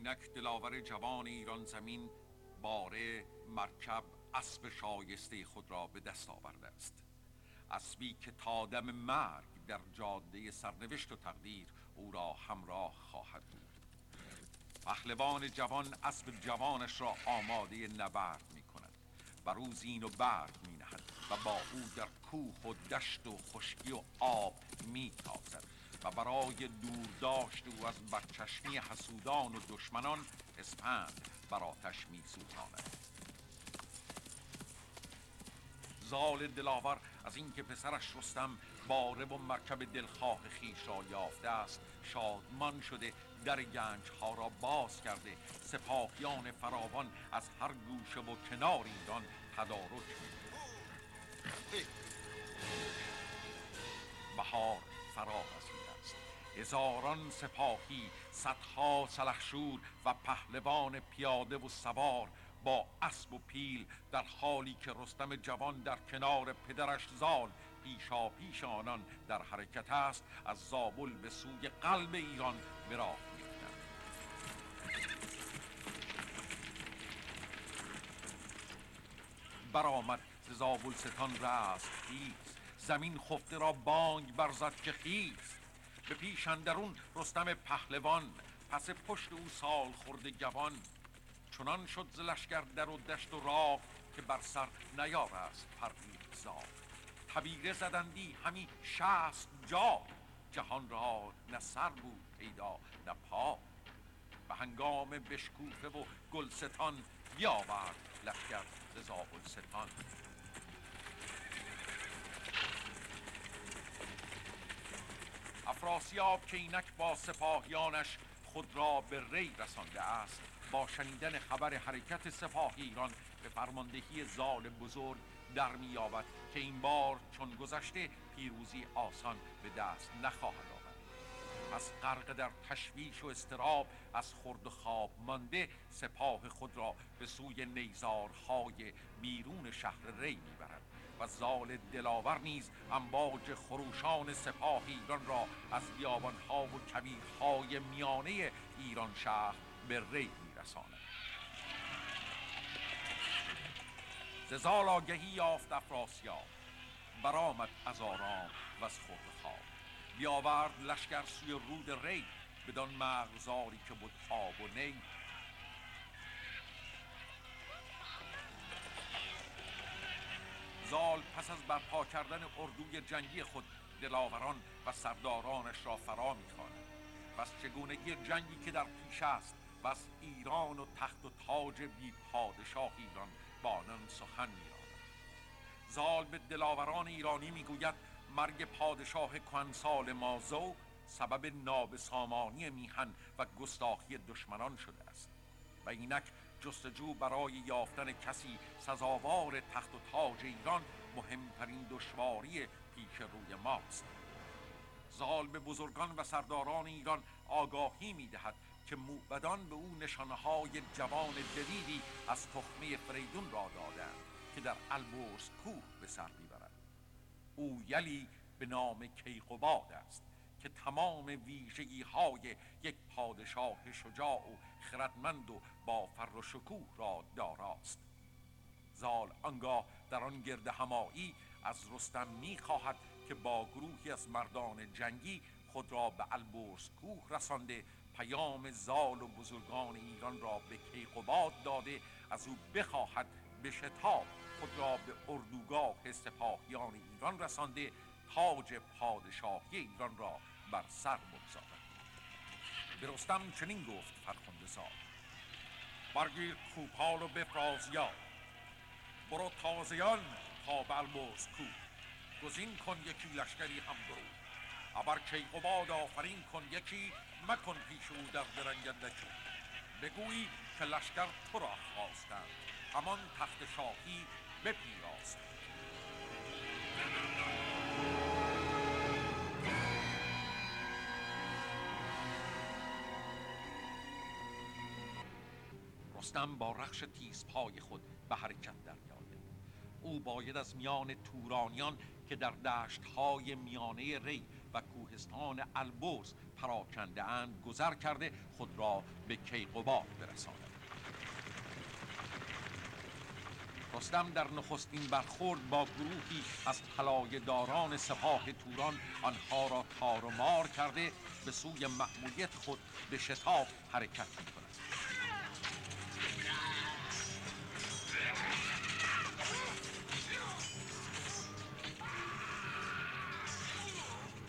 اینک دلاور جوان ایران زمین باره مرکب اسب شایسته خود را به دست آورده است. اسبی که تا دم مرگ در جاده سرنوشت و تقدیر او را همراه خواهد بود. پهلوان جوان اسب جوانش را آماده نبرد می کند و روزین و برد می نهد و با او در کوه و دشت و خشکی و آب می تازد. و برای دور داشت او از برچشمی حسودان و دشمنان اسپند بر آتش می سوزاند زال دلاور از اینکه پسرش رستم باره و مرکب دلخواه خیش را یافته است شادمان شده در گنج ها را باز کرده. سپاهیان فراوان از هر گوشه و کنار ایران تدارک بهار فرا هزاران سپاهی صدها سلحشور و پهلوان پیاده و سوار با اسب و پیل در حالی که رستم جوان در کنار پدرش زال پیشا پیش آنان در حرکت است از زابل به سوی قلب ایران به راه برآمد ز زابل ستان رست خیز. زمین خفته را بانگ برزد که خیز. به پیش اندرون رستم پهلوان پس پشت او سال خورده جوان چنان شد ز لشکر در و دشت و راه که بر سر نیار است زاد تبیره زدندی همی شست جا جهان را نه سر بود پیدا نه پا. به هنگام بشکوفه و گلستان بیاورد لشکر ز ستان افراسیاب که اینک با سپاهیانش خود را به ری رسانده است با شنیدن خبر حرکت سپاه ایران به فرماندهی زال بزرگ در میابد که این بار چون گذشته پیروزی آسان به دست نخواهد آمد. پس غرق در تشویش و استراب از خورد و خواب مانده سپاه خود را به سوی نیزارهای بیرون شهر ری می‌برد. و زال دلاور نیز امواج خروشان سپاه ایران را از بیابانها و کبیرهای میانه ایران شهر به ری میرساند. ز زال آگهی یافت افراسیاب برآمد از آرام و از خورد خواب. بیاورد لشکر سوی رود ری بدان مغزاری که بود آب و نی زال پس از برپا کردن اردوی جنگی خود دلاوران و سردارانش را فرا می‌خواند. و از چگونگی جنگی که در پیش است و از ایران و تخت و تاج بی پادشاه ایران با آنان سخن میراند زال به دلاوران ایرانی می‌گوید مرگ پادشاه کنسال مازو سبب نابسامانی میهن و گستاخی دشمنان شده است. و اینک جستجو برای یافتن کسی سزاوار تخت و تاج ایران مهمترین دشواری پیش روی ماست. زال به بزرگان و سرداران ایران آگاهی می دهد که موبدان به او نشانهای جوان جدیدی از تخمه فریدون را دادند که در البرز کوه به سر می‌برد. او یلی به نام کیقوباد است. که تمام ویژگی های یک پادشاه شجاع و خردمند و با فر و شکوه را داراست. زال آنگاه در آن گرد همایی از رستم می‌خواهد که با گروهی از مردان جنگی خود را به البرز کوه رسانده پیام زال و بزرگان ایران را به کیقوباد داده از او بخواهد به شتاب خود را به اردوگاه سپاهیان ایران رسانده تاج پادشاهی ایران را بر سر بگذارد به رستم چنین گفت فرخنده زال برگیر کوپال و بفراز یاد برو تازیان تا بلموز کو. گزین کن یکی لشکری هم برو. ابر کیقوباد آفرین کن یکی مکن پیش او در درنگندکی بگویی که لشکر تو را خواستند. همان تخت شاهی بپیراست. رستم با رخش تیز پای خود به حرکت در او باید از میان تورانیان که در دشتهای میانه ری و کوهستان البرز پراکنده اند گذر کرده خود را به کیقوباد برساند. رستم در نخستین برخورد با گروهی از داران سپاه توران آنها را تار و مار کرده به سوی مأموریت خود به شتاب حرکت می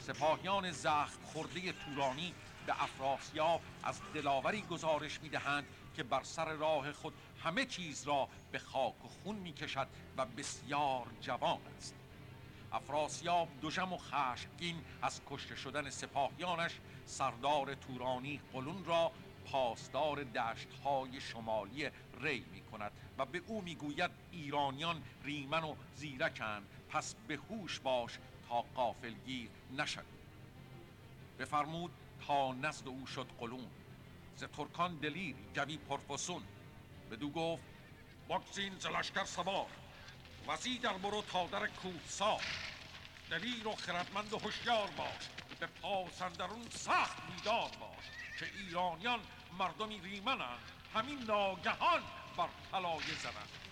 سپاهیان زخم خورده تورانی به افراسیاب از دلاوری گزارش می‌دهند که بر سر راه خود همه چیز را به خاک و خون می کشد و بسیار جوان است. افراسیاب دوژم و خشمگین از کشته شدن سپاهیانش سردار تورانی قلون را پاسدار دشتهای شمالی ری می کند و به او می‌گوید ایرانیان ریمن و زیرکند پس به هوش باش تا قافلگیر نشد بفرمود تا نزد او شد قلون ز ترکان دلیر جوی پرفسون. بدو گفت بگزین ز لشکر سوار. وزی در برو تا در کوه سار دلیر و خردمند و هوشیار باش. به پاسندرون سخت بیدار باش. که ایرانیان مردمی ریمنند. همین ناگهان بر طلایه زنند.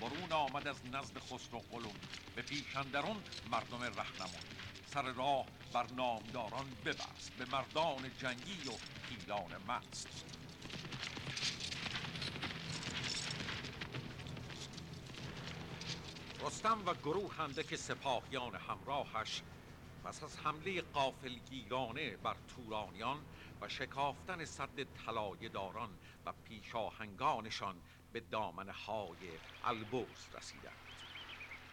برون آمد از نزد خسرو قلون به پیشندرون مردم رهنمون. سر راه بر نامداران ببست. به مردان جنگی و پیلان مست. رستم و گروه اندک سپاهیان همراهش پس از حمله قافلگیرانه بر تورانیان و شکافتن صد طلایه داران و پیشاهنگانشان به دامنه های البرز رسیدند.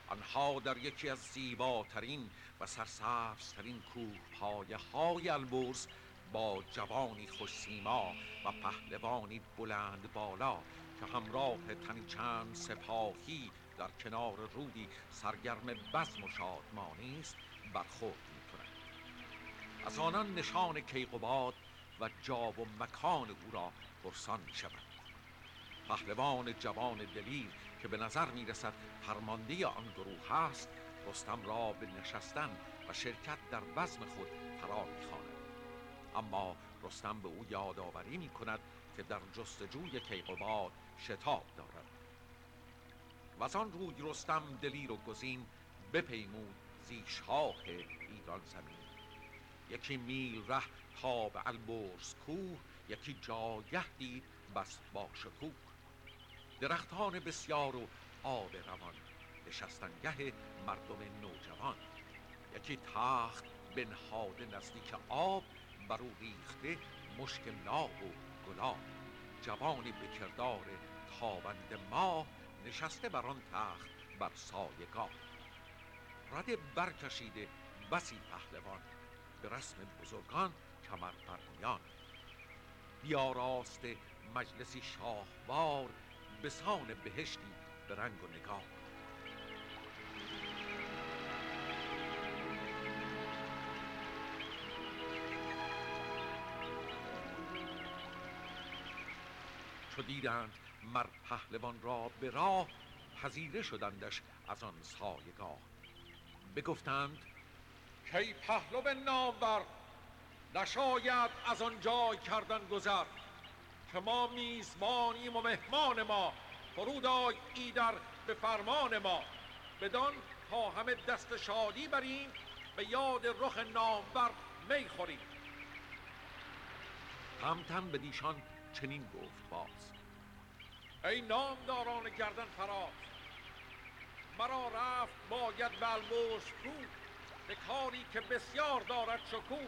آنها در یکی از زیباترین و سرسبزترین کوه پایه های البرز با جوانی خوش سیما و پهلوانی بلند بالا که همراه تنی چند سپاهی در کنار رودی سرگرم بزم و شادمانی است برخورد می‌کند از آنان نشان کیقوباد و جاب و مکان او را پرسان شود پهلوان جوان دلیر که به نظر می رسد فرمانده آن گروه هست رستم را به نشستن و شرکت در بزم خود فرا می‌خواند. اما رستم به او یادآوری می کند که در جستجوی کیقوباد شتاب دارد. و آن روی رستم دلیر و گزین بپیمود زیشاه ایران زمین. یکی میل ره تا به البرز کوه یکی جایه دید بس با شکوه. درختان بسیار و آب روان. نشستنگه مردم نوجوان. یکی تخت بنهاده نزدیک آب بر او ریخته مشک ناب و گلاب. جوانی به کردار تابند ماه نشسته بر آن تخت بر سایگاه رده برکشیده بسی پهلوان به رسم بزرگان کمر بیا بیاراست مجلسی شاهوار به بهشتی به رنگ و نگاه. چو دیدند مر پهلوان را به راه پذیره شدندش از آن سایگاه. بگفتند کی پهلو نامور نشاید از آن جای کردن گذر. که ما میزبانیم و مهمان ما. فرود آی ایدر به فرمان ما. بدان تا همه دست شادی بریم به یاد رخ نامور می خوریم. همتن به دیشان چنین گفت باز. ای نامداران گردن فراز مرا رفت باید به البرز کو به کاری که بسیار دارد شکوه.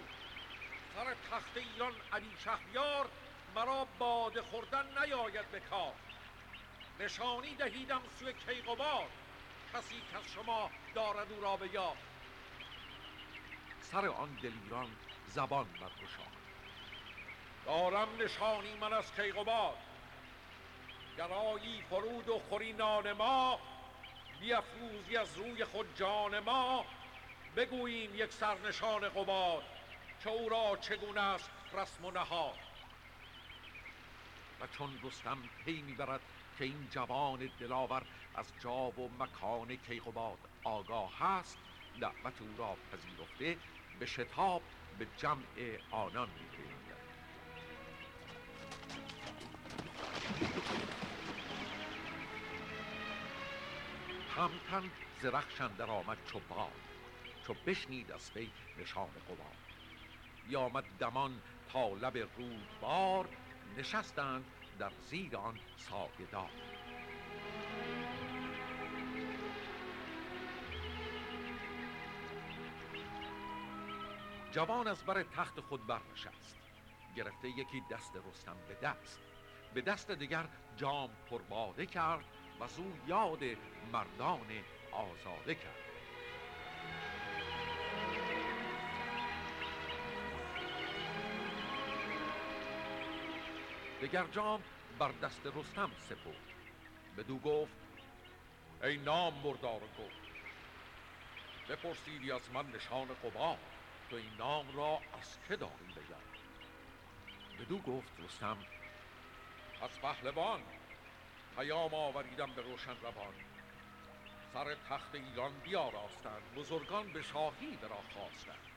سر تخت ایران علی شهریار مرا باده خوردن نیاید به کار. نشانی دهیدم سوی کیقوباد. کسی که از شما دارد او را به یاد. سر آن دلیران زبان برگشاد. دارم نشانی من از کیقوباد. گرایی فرود و خوری نان ما بیافروزی از روی خود جان ما. بگوییم یک سرنشان قباد که او را چگونه است رسم و نهاد. و چون رستم پی می‌برد که این جوان دلاور از جا و مکان کیقباد آگاه هست دعوت او را پذیرفته به شتاب به جمع آنان میپیوندد. همتن زرخشن در آمد چو باد چو بشنید از وی نشان قباد بیامد دمان تا لب رودبار نشستند در زیر آن سایه دار جوان از بر تخت خود برنشست. گرفته یکی دست رستم به دست. به دست دیگر جام پرباده کرد و زو یاد مردان آزاده کرد. دگر جام بر دست رستم سپرد. بدو گفت ای نام بردار گفت بپرسیدی از من نشان قبا تو این نام را از که داری بگم بدو گفت رستم از پهلوان پیام آوریدم به روشن روان سر تخت ایران بیاراستند بزرگان به شاهی برا خواستند.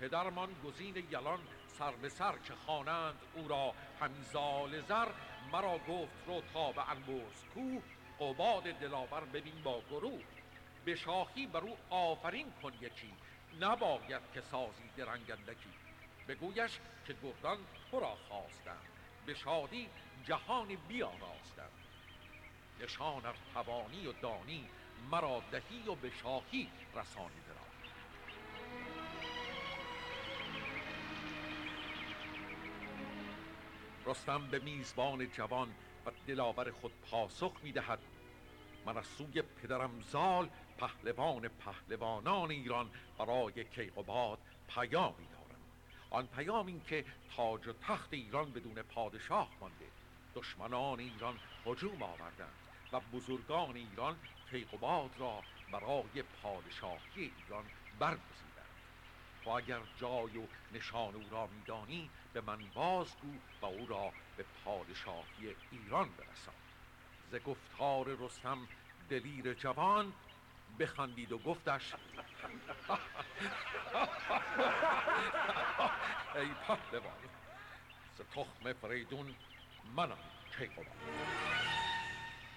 پدرمان گزین یلان سر به سر که خوانند او را همیزال زر مرا گفت رو تا به انبوز کو قباد دلاور ببین با گروه. به شاهی بر او آفرین کن یکی نباید که سازی درنگندکی. بگویش که گردان تو را خواستم به شادی جهان بیاراستم. نشان توانی و دانی مرا دهی و به شاهی رسانی. رستم به میزبان جوان و دلاور خود پاسخ می‌دهد. من از سوی پدرم زال پهلوان پهلوانان ایران برای کیقوباد پیامی دارم. آن پیام این که تاج و تخت ایران بدون پادشاه مانده. دشمنان ایران هجوم آوردند و بزرگان ایران کیقوباد را برای پادشاهی ایران برگزیدند. و اگر جای و نشان او را میدانی به من بازگو و او را به پادشاهی ایران برسان. ز گفتار رستم دلیر جوان بخندید و گفتش ای پهلوان ز تخم فریدون منم کیقوباد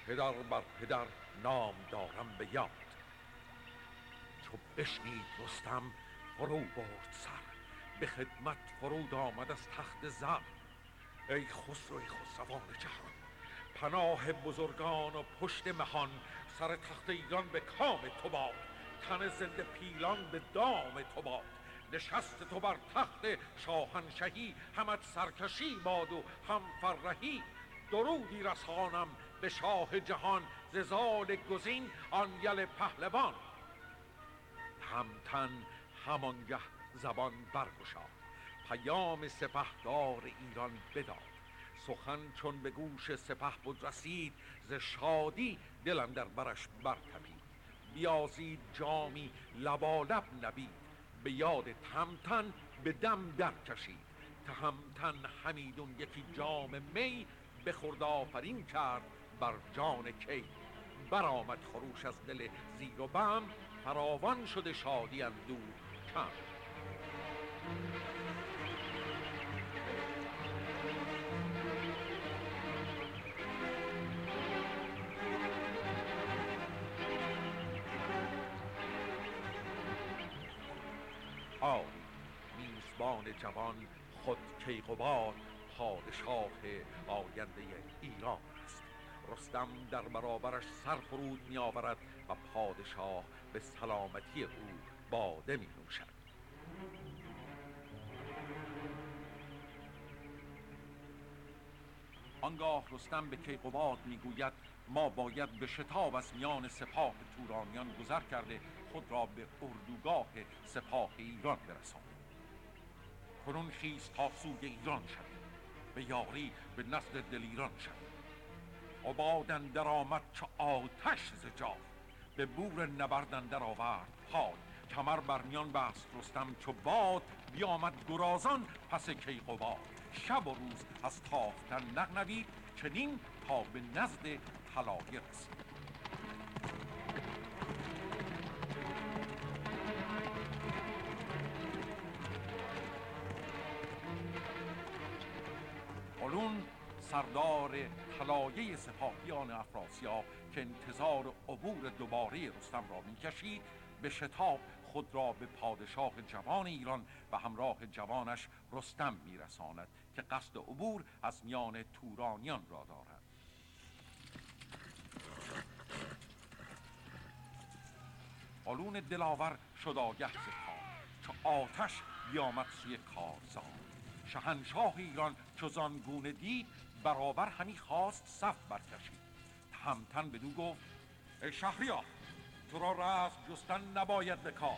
پدر بر پدر نام دارم به یاد. چو بشنید رستم فرو برد سر. به خدمت فرود آمد از تخت زر. ای خسروی خسروان جهان پناه بزرگان و پشت مهان سر تخت ایران به کام تو باد. تن زنده پیلان به دام تو باد. نشست تو بر تخت شاهنشهی همت سرکشی باد و هم فرهی. درودی رسانم به شاه جهان ززال گزین آن یل پهلوان. همتن همانگه زبان برگشاد پیام سپهدار ایران بداد. سخن چون به گوش سپه بود رسید ز شادی دلم در برش برتپید. بیازید جامی لبالب نبید به یاد تمتن به دم در کشید تهمتن همیدون یکی جام می بخورد آفرین کرد بر جان کی. برآمد خروش از دل زیر و بم فراوان شده شادی اندور کم آری میزبان جوان خود کیقوباد پادشاه آینده ایران است. رستم در برابرش سر فرود می آورد و پادشاه به سلامتی او باده می نوشد. آنگاه رستم به کیقوباد می‌گوید ما باید به شتاب از میان سپاه تورانیان گذر کرده خود را به اردوگاه سپاه ایران برسانیم. کنون خیز تا سوی ایران شویم به یاری به نسل دلیران شویم. عبادن در آمد چو آتش ز به بور نبردن در آورد پای. کمر بر میان بست رستم چو باد بیامد گرازان پس کیقوباد شب و روز از تاختن نغنوید چنین تا به نزد طلایه رسید. قلون سردار طلایه سپاهیان افراسیاب که انتظار عبور دوباره رستم را می‌کشید به شتاب خود را به پادشاه جوان ایران و همراه جوانش رستم میرساند که قصد عبور از میان تورانیان را دارد. قالون دلاور شد آگه ز چو آتش بیامد سوی کارزار. شهنشاه ایران چو گونه دید برابر همی خواست صف برکشید. تهمتن بدو گفت ای شهریار تو را جستن نباید بکار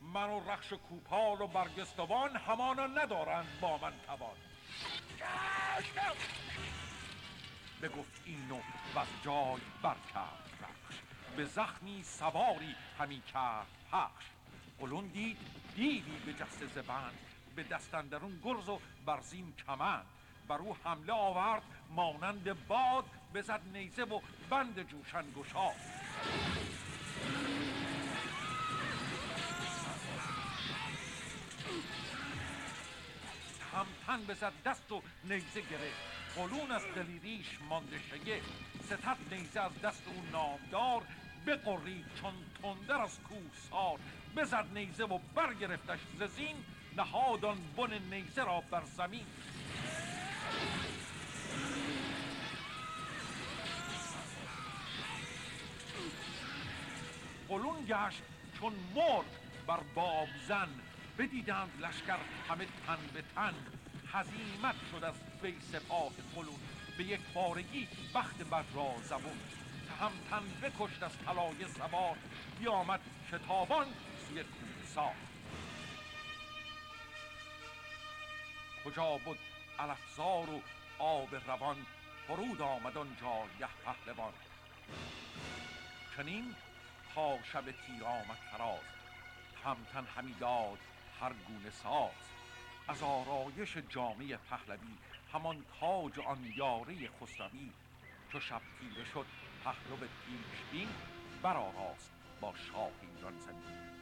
من و رخش کوپال و برگستوان همانا ندارند با من توان. بگفت اینو و از جای برکرد رخش. به زخمی سواری همی کرد پخش قلون دید دیوی به جست زبند. به دستندرون گرز و برزین کمند. بر او حمله آورد مانند باد بزد نیزه و بند جوشن گشاد. همتن بزد دست و نیزه گرفت. قلون از دلیریش مانده شگه. ستت نیزه از دست او نامدار. بقرید چون تندر از کوسار بزد نیزه و برگرفتش ززین نهادان بن نیزه را بر زمین. قلون گشت چون مرد بر باب زن. بدیدند لشکر همه تن به تن. هزیمت شد از وی سپاه قلون به یک بارگی بخت بد را زبون. تن بکشت از طلایه سوار بیامد شتابان سوی کوهسار. کجا بود الافزار و آب روان فرود آمد آنجا یه پهلوان. چنین شب تیر آمد فراز. تهمتن همی داد هر گونه ساز. از آرایش جامعه پهلوی همان تاج آن یاره خسروی. چو شب تیره شد پهلو پیشبین برآراست با شاه ایران زمین.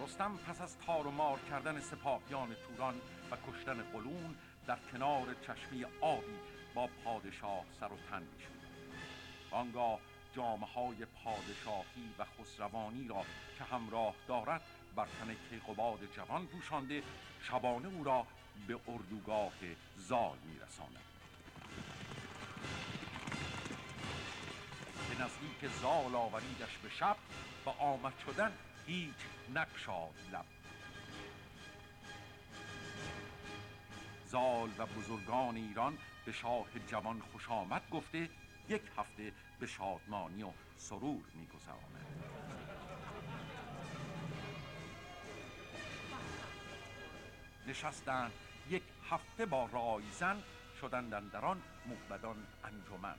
رستم پس از تار و مار کردن سپاهیان توران و کشتن قلون در کنار چشمی آبی با پادشاه سر و تن می‌شد. آنگاه جامعه های پادشاهی و خسروانی را که همراه دارد بر تن کیقوباد جوان پوشانده شبانه او را به اردوگاه زال میرساند. به نزدیک زال آوریدش به شب و آمد شدن هیچ نکشاد لب. زال و بزرگان ایران به شاه جوان خوش آمد گفته یک هفته به شادمانی و سرور میگذراند نشستند یک هفته با رایزن شدند در آن موبدان انجمن.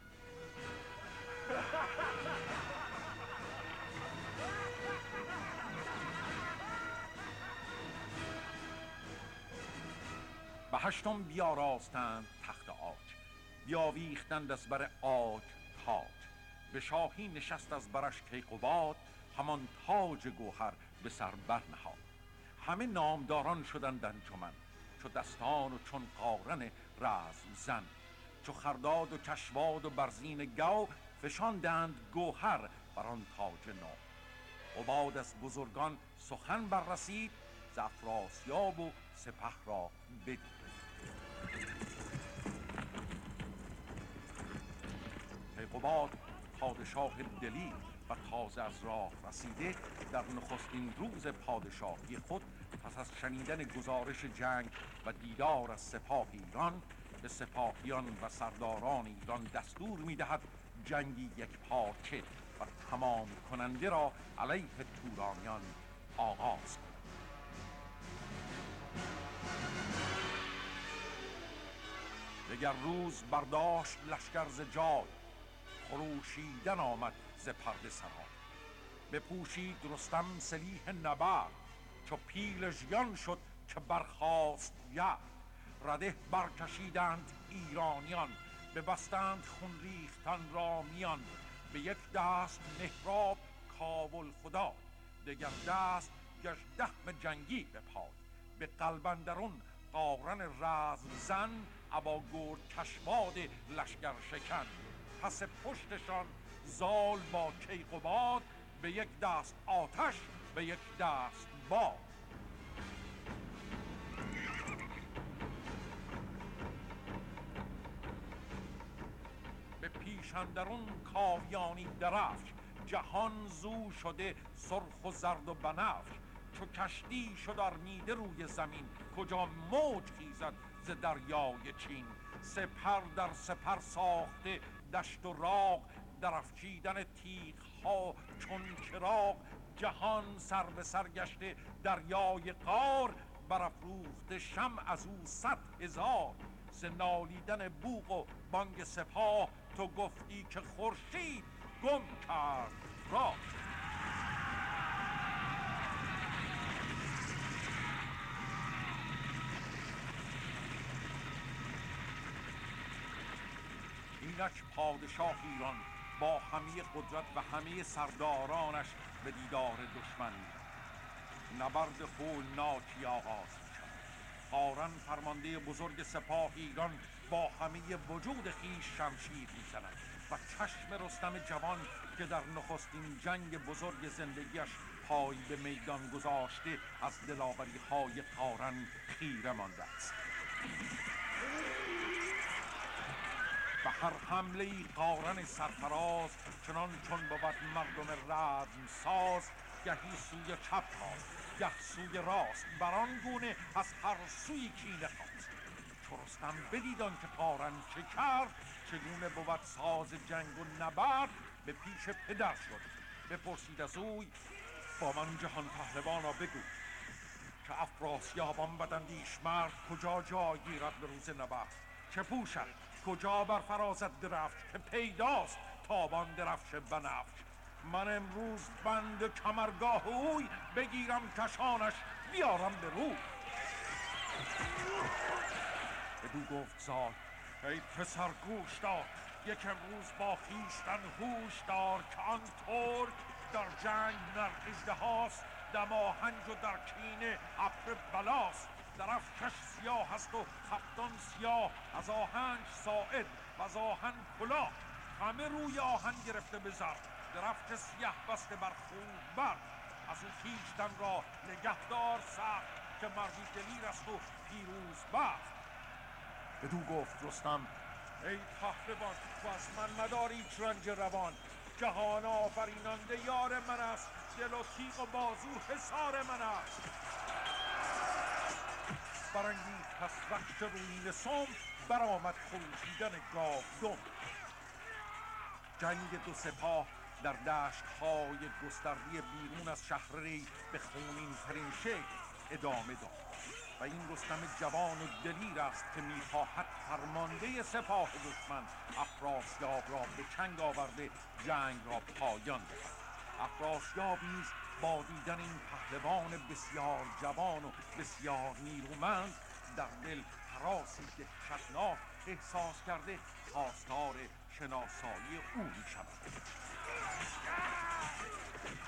به هشتم بیاراستند تخت آج بیاویختند از بر آج تاج. به شاهی نشست از برش کیقوباد همان تاج گوهر به سر برنهاد همه نامداران شدند انجمن چو دستان و چون قارن رزم زن. چو خرداد و کشواد و برزین گو فشاندند گوهر بر آن تاج نو. عباد از بزرگان سخن بررسید ز افراسیاب و سپه را بدید. قباد پادشاه دلی و تازه از راه رسیده در نخستین روز پادشاهی خود پس از شنیدن گزارش جنگ و دیدار از سپاه ایران به سپاهیان و سرداران ایران دستور می‌دهد جنگی یک پارچه و تمام کننده را علیه تورانیان آغاز کند. دگر روز برداشت لشکر ز جای خروشیدن آمد ز پرده سرا. بپوشید رستم سلیح نبرد چو پیل ژیان شد که برخاست یه رده برکشیدند ایرانیان ببستند خون ریختن را میان. به یک دست مهراب کاول خدا دگر دست گشدهم جنگی به پای به قلبندرون قارن رزم زن ابا گرد کشباد لشکر شکن. پس پشتشان زال با کیقوباد به یک دست آتش به یک دست باد. به پیشندرون کاویانی درفش جهان زو شده سرخ و زرد و بنفش. چو کشتی شد آرمیده روی زمین کجا موج خیزد ز دریای چین. سپر در سپر ساخته دشت و راغ درفشیدن تیغ ها چون چراغ. جهان سر به سر گشته دریای قار برافروخته شم از او صد هزار. ز نالیدن بوق و بانگ سپاه تو گفتی که خورشید گم کرد. راه. اینک پادشاه ایران با همه قدرت و همه سردارانش به دیدار دشمن. نبرد هولناکی آغاز می‌شد قارن فرمانده بزرگ سپاه ایران با همه وجود خیش شمشیر می‌زند و چشم رستم جوان که در نخستین جنگ بزرگ زندگیش پای به میدان گذاشته از دلاوری های قارن خیره مانده است. به هر حمله قارن سرفراز چنان چون بود مردم ردم ساز. گهی سوی چپ خواست گه سوی راست بران گونه از هر سوی کینه خواست. چو رستم بدید که قارن چه کرد چگونه بود ساز جنگ و نبرد به پیش پدر شد. بپرسید از اوی با من جهان پهلوانا بگو که افراسیاب آن بداندیش مرد کجا جا گیرد به روز نبرد؟ چه پوشد؟ کجا بر فرازت درفش که پیداست تابان درفش بنفش؟ من امروز بند کمرگاه اوی بگیرم کشانش بیارم به روی. بدو گفت زال ای پسر گوش دار یک امروز با خیشتن هوش دار که آن ترک در جنگ نر اژدهاست دماهنج و در کینه ابر بلاست. درفشش سیاه است و خفتان سیاه از آهنج ساعد و از آهن کلاه. همه روی آهن گرفته به زر. درفش سیاه بسته بر خوب بر. از او خیشتن را نگهدار سخت که مردی دلیر است و پیروز بخت. بدو گفت رستم ای پهلوان تو از من مدار هیچ رنج روان. جهان آفریننده یار من است دل و تیغ و بازو حصار من است. برانگیخت پس رخش روین سم برآمد خروشیدن گاودم. جنگ دو سپاه در دشت های گسترده بیرون از شهر ری به خونین ترین شکل ادامه داد و این رستم جوان و دلیر است که می‌خواهد فرمانده سپاه دشمن افراسیاب را به چنگ آورده جنگ را پایان دهد. افراسیاب نیز با دیدن این پهلوان بسیار جوان و بسیار نیرومند در دل حراسی دهشتناک احساس کرده خواستار شناسایی او می شود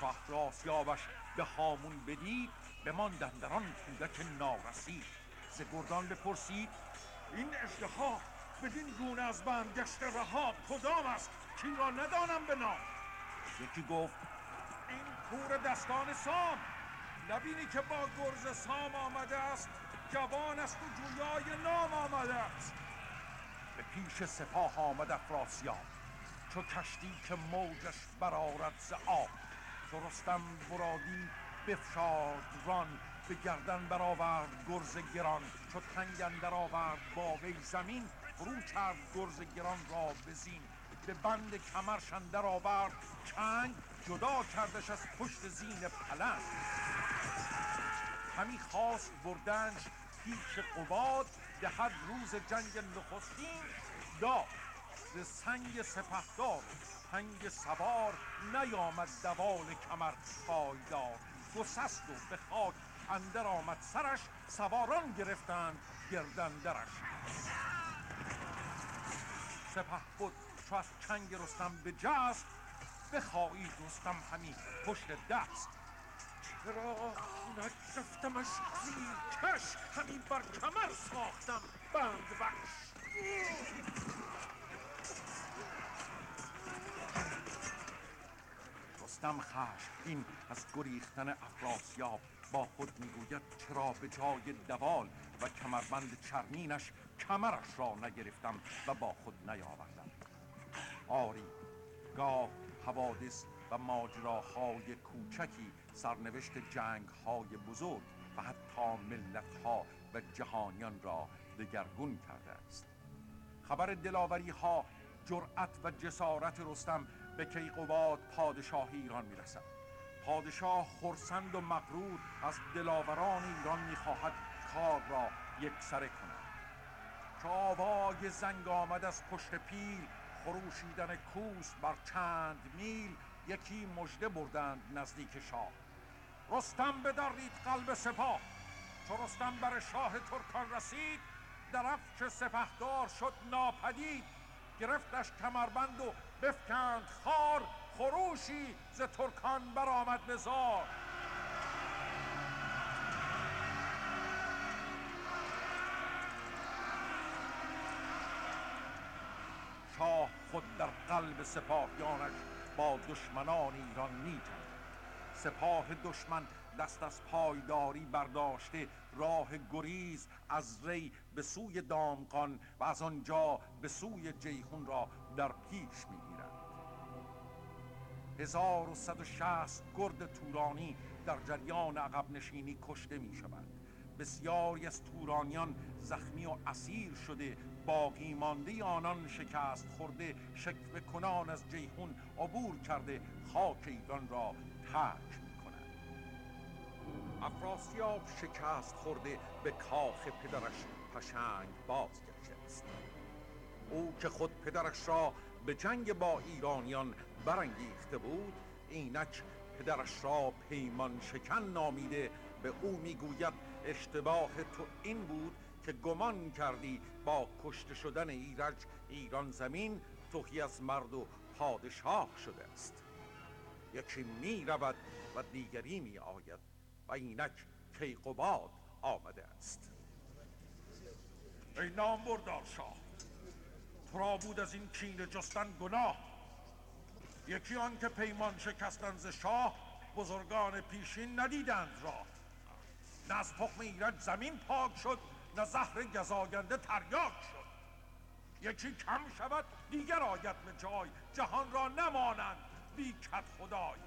افراسیابش به هامون بدید بماندن در آن کودک نارسید ز گردان بپرسید این اژدها بدین گونه از بند گشته رها کدام است؟ کین را ندانم به نام. یکی گفت پور دستان سام. نبینی که با گرز سام آمده است جوان است و جویای نام آمده است. به پیش سپاه آمد افراسیاب. چو کشتی که موجش برآرد ز آب. چو رستم برادی بفشارد ران به گردن برآورد گرز گران. چو تنگ اندر آورد با وی زمین فرو کرد گرز گران را به زین. به بند کمرش اندر آورد چنگ جدا کردش از پشت زین پلنگ. همی خواست بردنش پیش قباد دهد روز جنگ نخستین داد. ز سنگ سپهدار تنگ سوار نیامد دوال کمر پایدار. گسست و به خاک اندر آمد سرش سواران گرفتند گردندرش سپه بود چو از چنگ رستم به جست بخواهید رستم همی پشت دست. چرا نگرفتمش زیر کش همین بر کمر ساختم. بند بخش. رستم این از گریختن افراسیاب با خود می‌گوید چرا به جای دوال و کمربند چرمینش کمرش را نگرفتم و با خود نیاوردم. آری گاه حوادث و ماجراهای کوچکی سرنوشت جنگ های بزرگ و حتی ملت ها و جهانیان را دگرگون کرده است. خبر دلاوری ها جرأت و جسارت رستم به کیقوباد پادشاه ایران می‌رسد. پادشاه خرسند و مغرور از دلاوران ایران می‌خواهد کار را یک سره کند. که آوای زنگ آمد از پشت پیل خروشیدن کوس بر چند میل یکی مژده بردند نزدیک شاه. رستم بدرید قلب سپاه. چو رستم بر شاه ترکان رسید درفش سپهدار شد ناپدید. گرفتش کمربند و بفکند خار خروشی ز ترکان برآمد نزار شاه خود در قلب سپاهیانش با دشمنان ایران میجنگد سپاه دشمن دست از پایداری برداشته راه گریز از ری به سوی دامقان و از آنجا به سوی جیهون را در پیش و شست گرد تورانی در جریان عقب نشینی کشته می شود بسیاری از تورانیان زخمی و اسیر شده باقی مانده آنان شکست خورده شکوه کنان از جیهون عبور کرده خاک ایران را ترک می کنند افراسیاب شکست خورده به کاخ پدرش پشنگ باز است او که خود پدرش را به جنگ با ایرانیان برانگیخته بود اینک پدرش را پیمان شکن نامیده به او می‌گوید اشتباه تو این بود که گمان کردی با کشته شدن ایرج ایران زمین توهی از مرد و پادشاه شده است. یکی می رود و دیگری می آید و اینک کیقوباد آمده است. ای نام بردار شاه تو را بود از این کینه جستن گناه. یکی آن که پیمان شکستن ز شاه بزرگان پیشین ندیدند راه. نه از تخم ایرج زمین پاک شد نه زهر گزاینده تریاک شد. یکی کم شود دیگر آید به جای. جهان را نمانند بی کت خدای.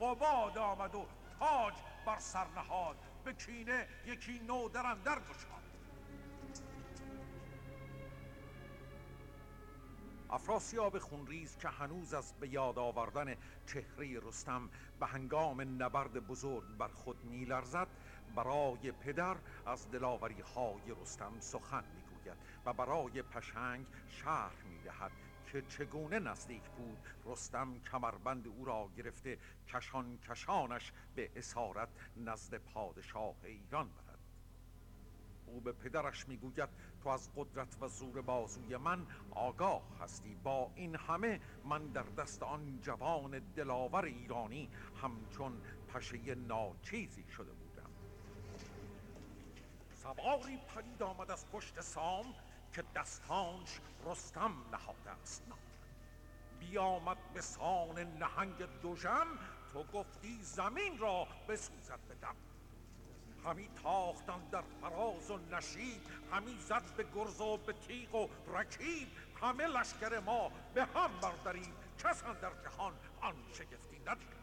قباد آمد و تاج بر سر نهاد. به کینه یکی نو در اندر گشاد. افراسیاب خونریز که هنوز از به یاد آوردن چهره رستم به هنگام نبرد بزرگ بر خود میلرزد برای پدر از دلاوری های رستم سخن می‌گوید و برای پشنگ شهر می‌دهد که چگونه نزدیک بود رستم کمربند او را گرفته کشان کشانش به اسارت نزد پادشاه ایران برد. او به پدرش می‌گوید تو از قدرت و زور بازوی من آگاه هستی. با این همه من در دست آن جوان دلاور ایرانی همچون پشه ناچیزی شده سواری پدید آمد از پشت سام که دستانش رستم نهاده است. بیامد به سان نهنگ دوژم تو گفتی زمین را بسوزد بدم همی تاختن در فراز و نشید همی زد به گرز و به تیغ و رکیب. همه لشکر ما به هم برداریم کس در جهان آن شگفتی ندید.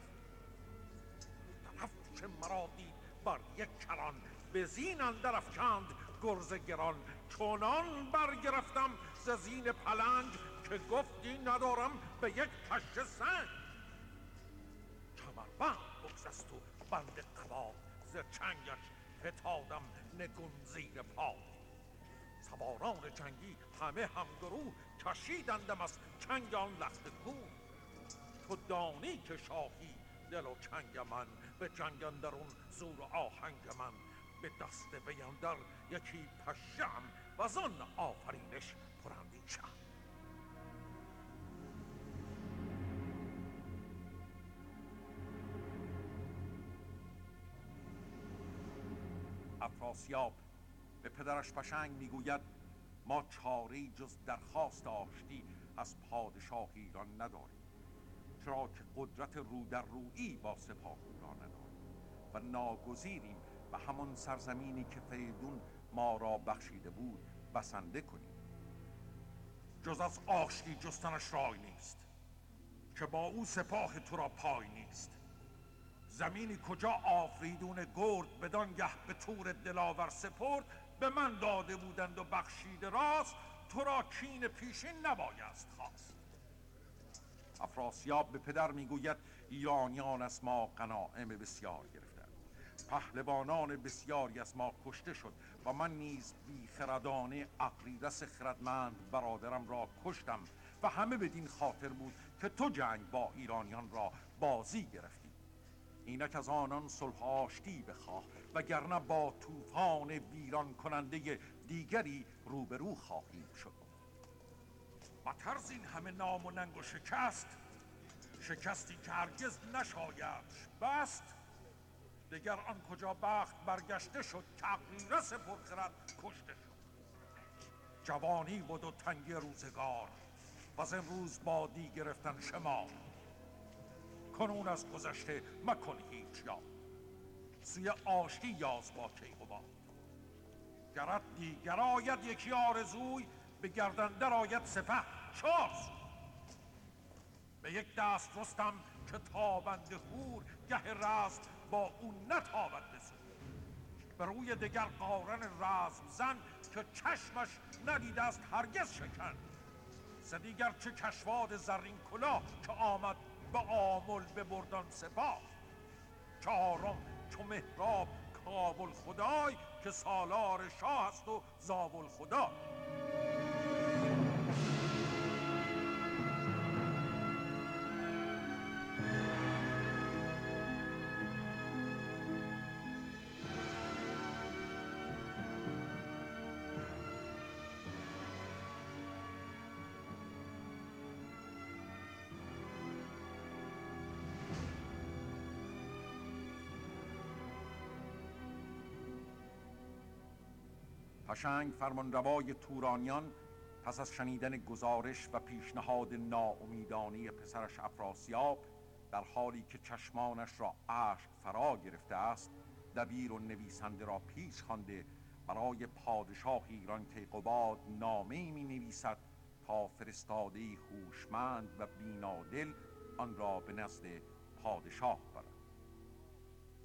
نفش مرا دید بر یک کران به زین اندر افکند گرز گران. چونان برگرفتم ز زین پلنگ که گفتی ندارم به یک پشه سنگ. کمربند بگذست و بند قبا ز چنگش فتادم نگون زیر پا. سواران جنگی همه همگروه کشیدندم از چنگ آن لخت کو. تو دانی که شاهی دل و چنگ من به جنگ اندرون زور آهنگ من. به دست ویندر یکی پشم و آن آفرینش پراندیشم افراسیاب به پدرش پشنگ می‌گوید ما چاره جز درخواست آشتی از پادشاه ایران نداریم چرا که قدرت رو در رویی با سپاه را نداریم و ناگزیریم به همان سرزمینی که فریدون ما را بخشیده بود بسنده کنیم. جز از آشتی جستنش رای نیست که با او سپاه تو را پای نیست. زمینی کجا آفریدون گرد بدانگه به طور دلاور سپرد به من داده بودند و بخشیده راست تو را کین پیشین نبایست خواست. افراسیاب به پدر می‌گوید ایرانیان از ما قناعم بسیار پهلوانان بسیاری از ما کشته شد و من نیز بی خردانه اقریدس خردمند برادرم را کشتم و همه بدین خاطر بود که تو جنگ با ایرانیان را بازی گرفتی. اینک از آنان صلح آشتی بخواه وگرنه با طوفان ویران کننده دیگری روبرو خواهیم شد. و ترز این همه نام و ننگ و شکست شکستی که هرگز نشایدش بست دگر آن کجا بخت برگشته شد که پرخرد کشته شد. جوانی بود و تنگی روزگار و از امروز بادی گرفتن شمار. کنون از گذشته مکن هیچ یاد سوی آشتی یاز با کیقوباد گرد دیگر آید یکی آرزوی به گردن در آید سپه چهار به یک دست رستم که تابند هور گه رست با او نتابد بسو به روی دگر قارن رزم زن که چشمش ندیده است هرگز شکن دیگر چه کشواد زرین کلا که آمد به آمل به بردان سپاه. چهارم چو مهراب کابل خدای که سالار شاه است و زابل خدای پشنگ فرمانروای تورانیان پس از شنیدن گزارش و پیشنهاد ناامیدانه پسرش افراسیاب در حالی که چشمانش را اشک فرا گرفته است دبیر و نویسنده را پیش خوانده برای پادشاه ایران کیقوباد نامه می نویسد تا فرستاده هوشمند و بینادل آن را به نزد پادشاه برد.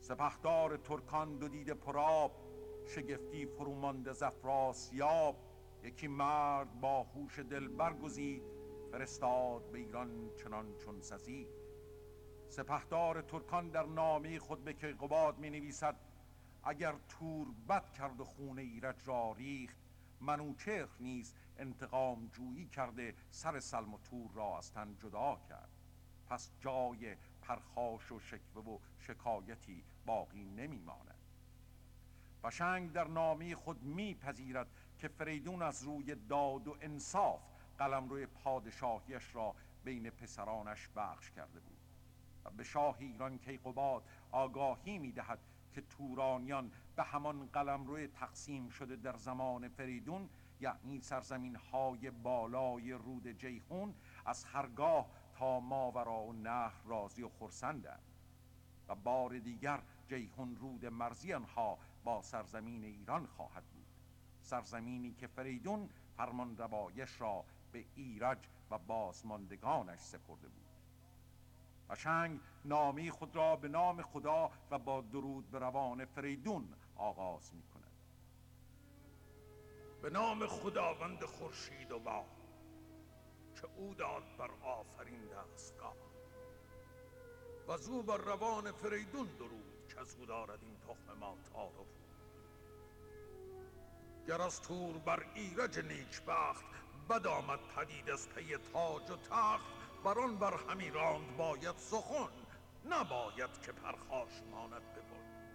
سپهدار ترکان دو دیده پراب شگفتی فرومانده زفراسیاب یکی مرد با هوش دل برگزید فرستاد به ایران چنان چون سزید. سپهدار ترکان در نامه خود به کیقوباد می نویسد اگر تور بد کرد و خون ایرج را ریخت منوچهر نیز انتقام جویی کرده سر سلم و تور را از تن جدا کرد. پس جای پرخاش و شکوه و شکایتی باقی نمیماند. بشنگ در نامی خود میپذیرد که فریدون از روی داد و انصاف قلم روی پادشاهیش را بین پسرانش بخش کرده بود و به شاه ایران کیقوباد آگاهی می‌دهد که تورانیان به همان قلم روی تقسیم شده در زمان فریدون یعنی سرزمین های بالای رود جیهون از هرگاه تا ماورا و نهر راضی و خرسندند و بار دیگر جیهون رود مرزی آنها با سرزمین ایران خواهد بود. سرزمینی که فریدون فرمان روایش را به ایرج و بازماندگانش سپرده بود. قشنگ نامی خود را به نام خدا و با درود به روان فریدون آغاز می کند. به نام خداوند خورشید و با که او داد بر آفرین دستگاه. و زو بر روان فریدون درود. از او دارد این تخم ما تار گر از تور بر ایرج نیکبخت بد آمد پدید از پی تاج و تخت. بر آن بر همی راند باید سخن نباید که پرخاش ماند ببن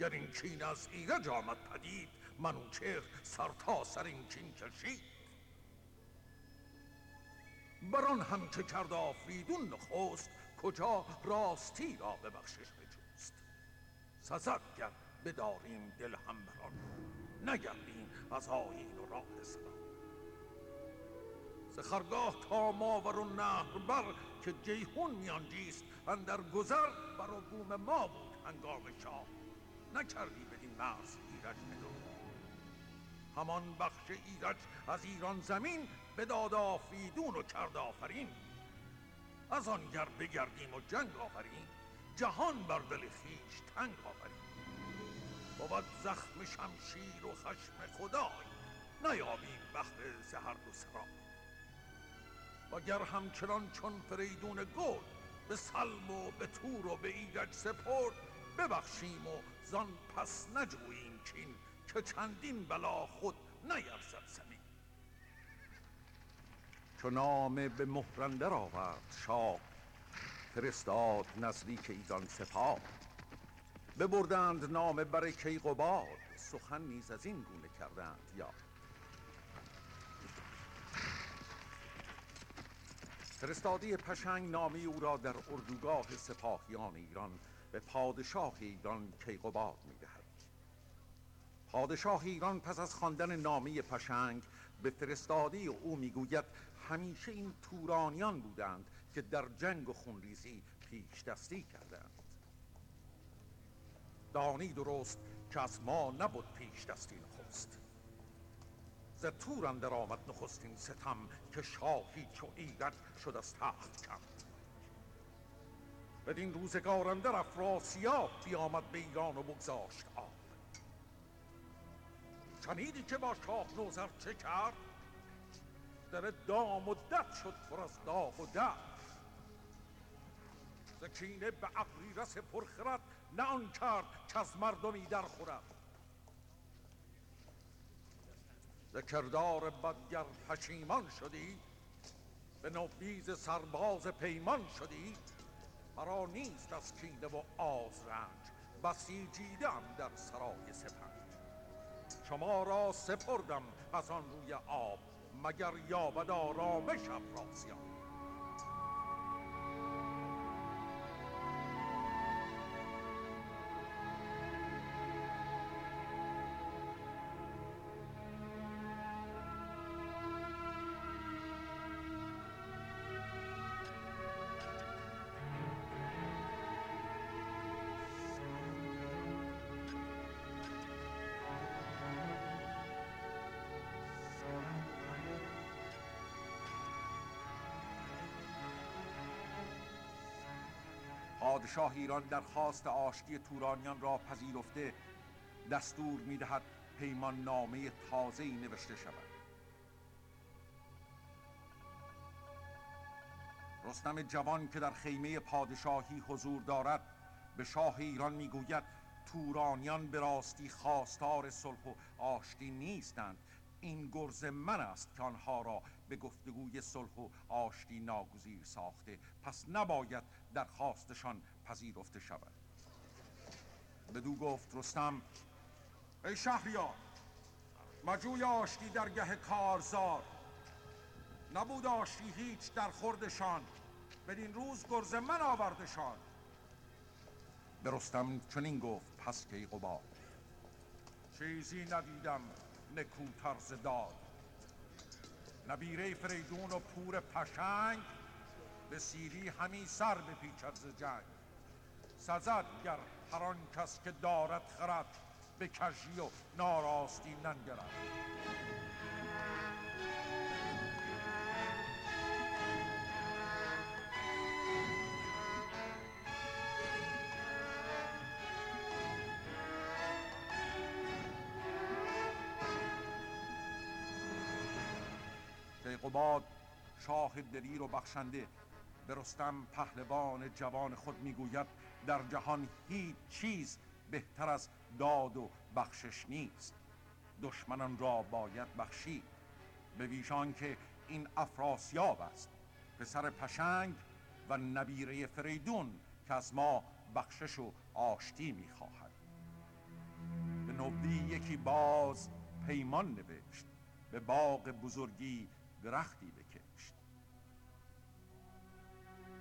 گر این کین از ایرج آمد پدید منوچهر سر تا سر این کین کشید. بر آن هم که کرد آفریدون نخست کجا راستی را ببخشش بجوست سزد گر بداریم دل هم بران نگردیم از آیین و راه سلام. ز خرگاه تا ماور و نهر بر که جیهون میانجیست در گذر بر و بوم ما بود هنگام شاه. نکردی بدین مرز ایرج نگاه همان بخش ایرج از ایران زمین به داد آفریدون و کرد آفرین. از آنگر بگردیم و جنگ آفرین. جهان بر دل خویش تنگ آفرین بود زخم شمشیر و خشم خدای نیابیم بهر زهر و سرای وگر همچنان چون فریدون گل به سلم و به تور و به ایرج سپرد ببخشیم و زان پس نجوییم کین که چندین بلا خود نیرزد زمین. چو نامه به مهرندر آورد شاه فرستاد نزدیک ایران سپاه. ببردند نامه بر کیقباد سخن نیز از این گونه کردند یا. فرستادی پشنگ نامی او را در اردوگاه سپاهیان ایران به پادشاه ایران کیقباد می‌دهد. پادشاه ایران پس از خواندن نامی پشنگ به فرستادی او می‌گوید همیشه این تورانیان بودند که در جنگ و خونریزی پیش دستی کردند دانی درست که از ما نبود پیش دستی نخست. ز تور اندر آمد نخستین ستم که شاهی چو ایرج شد از تخت کم. بدین روزگار اندر افراسیاب بیامد به ایران و بگذاشت آب. شنیدی که با شاه نوزر چه کرد؟ در دام و دد شد پر از داغ و درد زکینه به عقلی رس پرخرد نه آن کرد که از مردمی در خورد. ز کردار بدگر پشیمان شدی به نوبیز سرباز پیمان شدی. مرا نیست از کینه و آز رنج بسیجیدم در سرای سپنج. شما را سپردم از آن روی آب مگر یابد آرامش افراسیاب پادشاه ایران درخواست آشتی تورانیان را پذیرفته دستور می‌دهد پیمان نامه تازه نوشته شود. رستم جوان که در خیمه پادشاهی حضور دارد به شاه ایران می‌گوید تورانیان به راستی خواستار صلح و آشتی نیستند. این گرز من است که آنها را به گفتگوی صلح و آشتی ناگزیر ساخته. پس نباید درخواستشان پذیرفته شود. بدو گفت رستم ای شهریار مجوی آشتی در گه کارزار. نبود آشتی هیچ در خوردشان بدین روز گرز من آوردشان. به رستم چنین گفت پس که قبا چیزی ندیدم نکوتر ز داد. نبیره فریدون و پور پشنگ به سیری همی سر به پیچد ز جنگ. سزد گر هر آن کس که دارد خرد به کژی و ناراستی ننگرد. قباد شاه دلیر و بخشنده به رستم پهلوان جوان خود می‌گوید در جهان هیچ چیز بهتر از داد و بخشش نیست. دشمنان را باید بخشید. به ویژان که این افراسیاب است. پسر پشنگ و نبیره فریدون که از ما بخشش و آشتی می‌خواهد. به نوبدی یکی باز پیمان نوشت. به باغ بزرگی درختی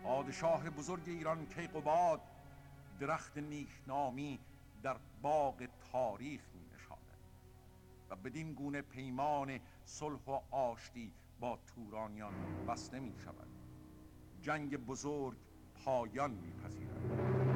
پادشاه بزرگ ایران کیقوباد درخت نیکنامی در باغ تاریخ می نشاند و بدین گونه پیمان صلح و آشتی با تورانیان بسته می شود جنگ بزرگ پایان می پذیرد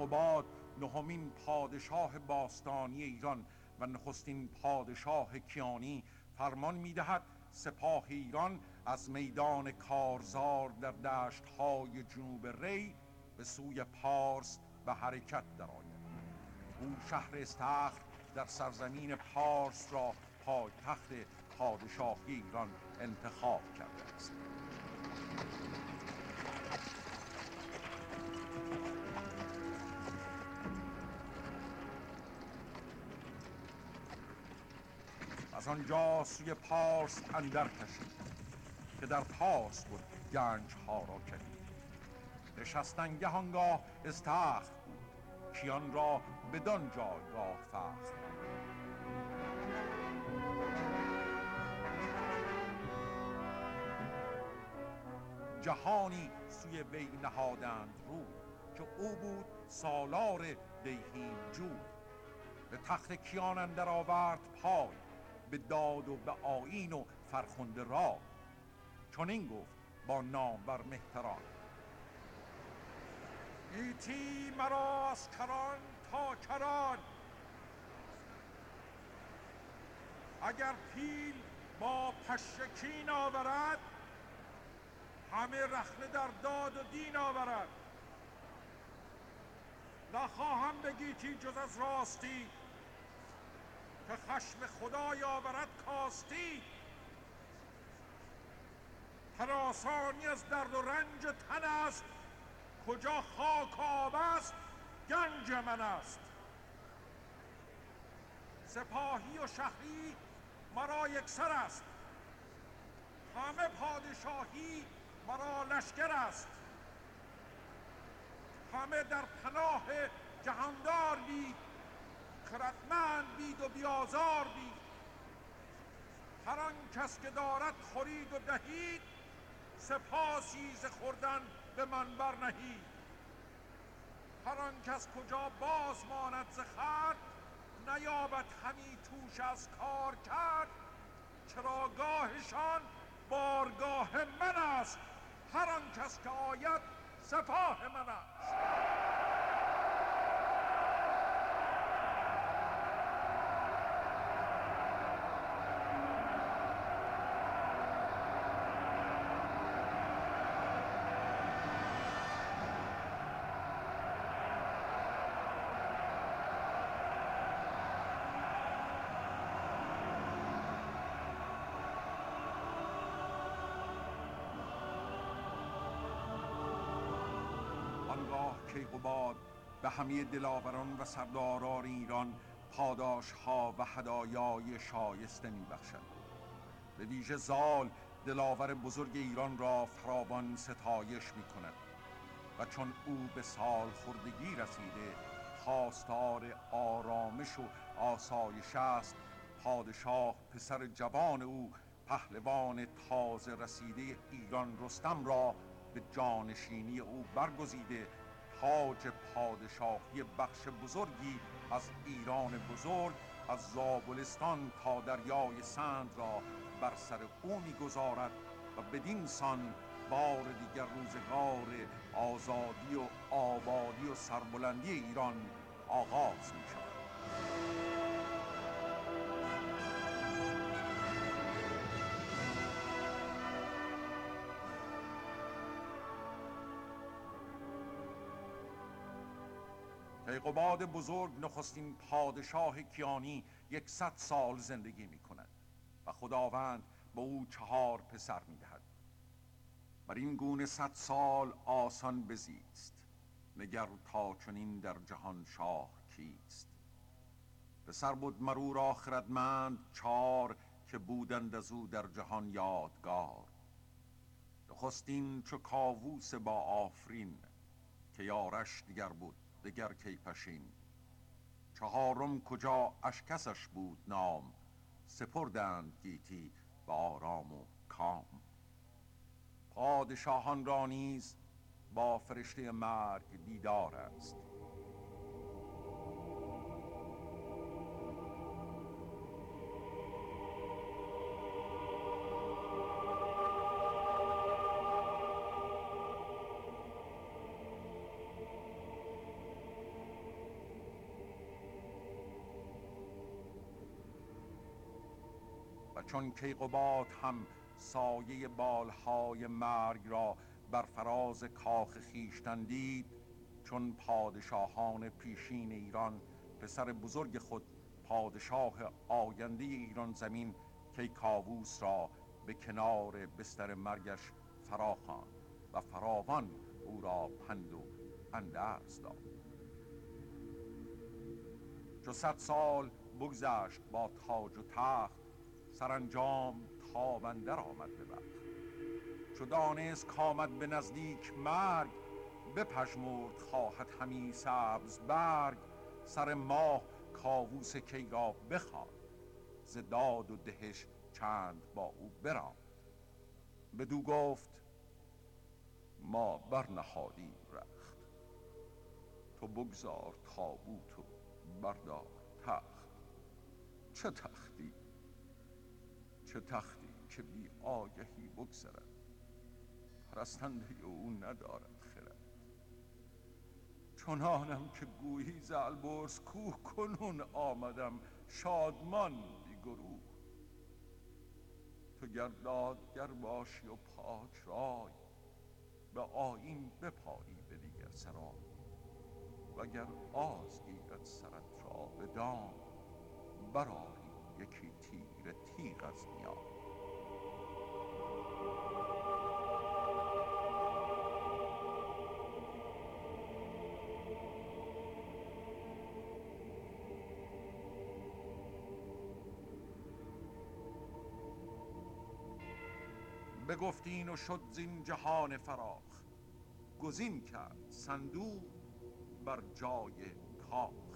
کیقوباد نهمین پادشاه باستانی ایران و نخستین پادشاه کیانی فرمان می‌دهد سپاه ایران از میدان کارزار در دشت های جنوب ری به سوی پارس به حرکت درآید. او شهر استخر در سرزمین پارس را پایتخت پادشاهی ایران انتخاب کرده است. از آنجا سوی پارس اندر کشید که در پارس بود گنج ها را کلید. نشستنگه آنگاه استخر بود کیان را بدان جایگاه فخر جهانی سوی وی نهادند رو که او بود سالار دیهیم جود. به تخت کیان اندر آورد پای به داد و به آین و فرخنده را. چون این گفت با نام بر مهتران. ایتی مرا از کران تا کران. اگر پیل با پشکین آورد همه رخنه در داد و دین آورد. نخواهم بگیتی جز از راستی که خشم خدای آورد کاستی. تراسانی از درد و رنج تن است. کجا خاک آب است گنج من است. سپاهی و شهری مرا یکسر است. همه پادشاهی مرا لشکر است. همه در پناه جهاندار بید خردمند بید و بیازار بید هر آن کس که دارد خورید و دهید سپاسی ز خوردن به من بر نهید. هر آن کس کجا باز ماند ز خرد نیابد همی توش از کار کرد. چرا گاهشان بارگاه من است؟ هر آن کس که آید سپاه من است. کیقوباد به همه دلاوران و سرداران ایران پاداش ها و هدایای شایسته می بخشد به ویژه زال دلاور بزرگ ایران را فراوان ستایش می کند و چون او به سال خردگی رسیده خواستار آرامش و آسایش است پادشاه پسر جوان او پهلوان تازه رسیده ایران رستم را به جانشینی او برگزیده تاج پادشاهی بخش بزرگی از ایران بزرگ از زابلستان تا دریای سند را بر سر او می‌گذارد و بدین سان بار دیگر روزگار آزادی و آبادی و سربلندی ایران آغاز می شود کیقوباد بزرگ نخستین پادشاه کیانی یکصد سال زندگی می کند و خداوند به او چهار پسر می دهد بر این گونه صد سال آسان بزیست نگر تا چنین در جهان شاه کیست. پسر بود مرو را خردمند چار که بودند از او در جهان یادگار. نخستین چو کاووس با آفرین که یارش دیگر بود دگر کیپشین چهارم کجا اشکسش بود نام سپردند گیتی به آرام و کام. پادشاهان را نیز با فرشته مرگ دیدار است. چون کیقوباد هم سایه بالهای مرگ را بر فراز کاخ خیشتن دید چون پادشاهان پیشین ایران پسر بزرگ خود پادشاه آینده ایران زمین کیکاووس را به کنار بستر مرگش فراخان و فراوان او را پند و اندرز داد. چو صد سال بگذشت با تاج و تخت سرانجام تابندر آمد به وقت چو دانست کامد به نزدیک مرگ بپژمرد خواهد همی سبز برگ. سر ماه کاووس کی را بخواد ز داد و دهش چند با او براند. بدو گفت ما برنهادیم رخت. تو بگذار تابوت و بردار تخت. چه تختی؟ چه تختی که بی آگهی بگذرد. پرستنده او ندارد خرد. چنانم که گویی زلبرز کوه کنون آمدم شادمان بی گروه. تو گر باشی و پاک رای به آین بپایی به دیگر سرای. وگر آز گیرد سرت را به دام برای یکی تیغ از میان. بگفتین و شد زین جهان فراخ. گزین کرد صندوق بر جای کاخ.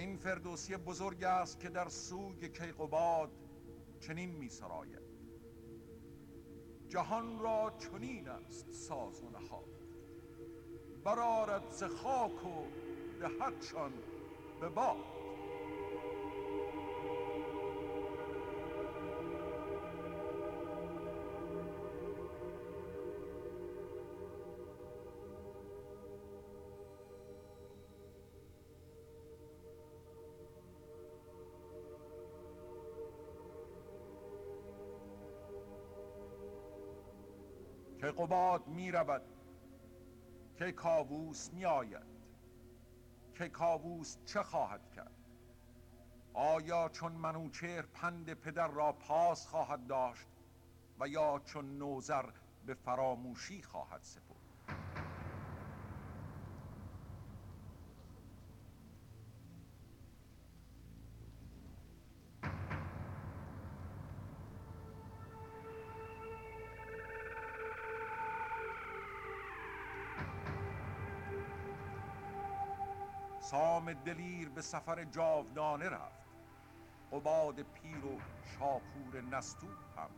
این فردوسی بزرگ است که در سوی کیقوباد چنین می سراید جهان را چنین است ساز و نهاد. برارد ز خاک و دهدشان به باد. قباد می رود که کاووس می آید که کاووس چه خواهد کرد؟ آیا چون منوچهر پند پدر را پاس خواهد داشت و یا چون نوزر به فراموشی خواهد سپرد؟ به سفر جاودانه رفت. قباد پیر و شاپور نستو هم.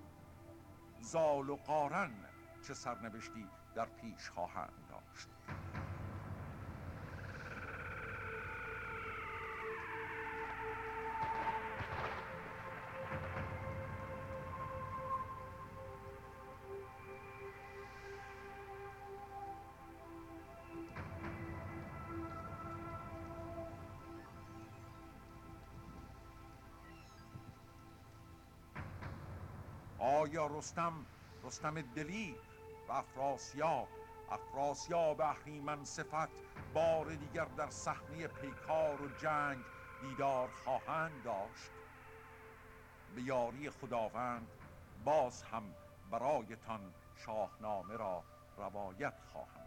زال و قارن چه سرنوشتی در پیش خواهند. آیا رستم رستم دلیر و افراسیاب. افراسیاب اهریمن صفت بار دیگر در صحنه پیکار و جنگ دیدار خواهند داشت. به یاری خداوند باز هم برایتان شاهنامه را روایت خواهم.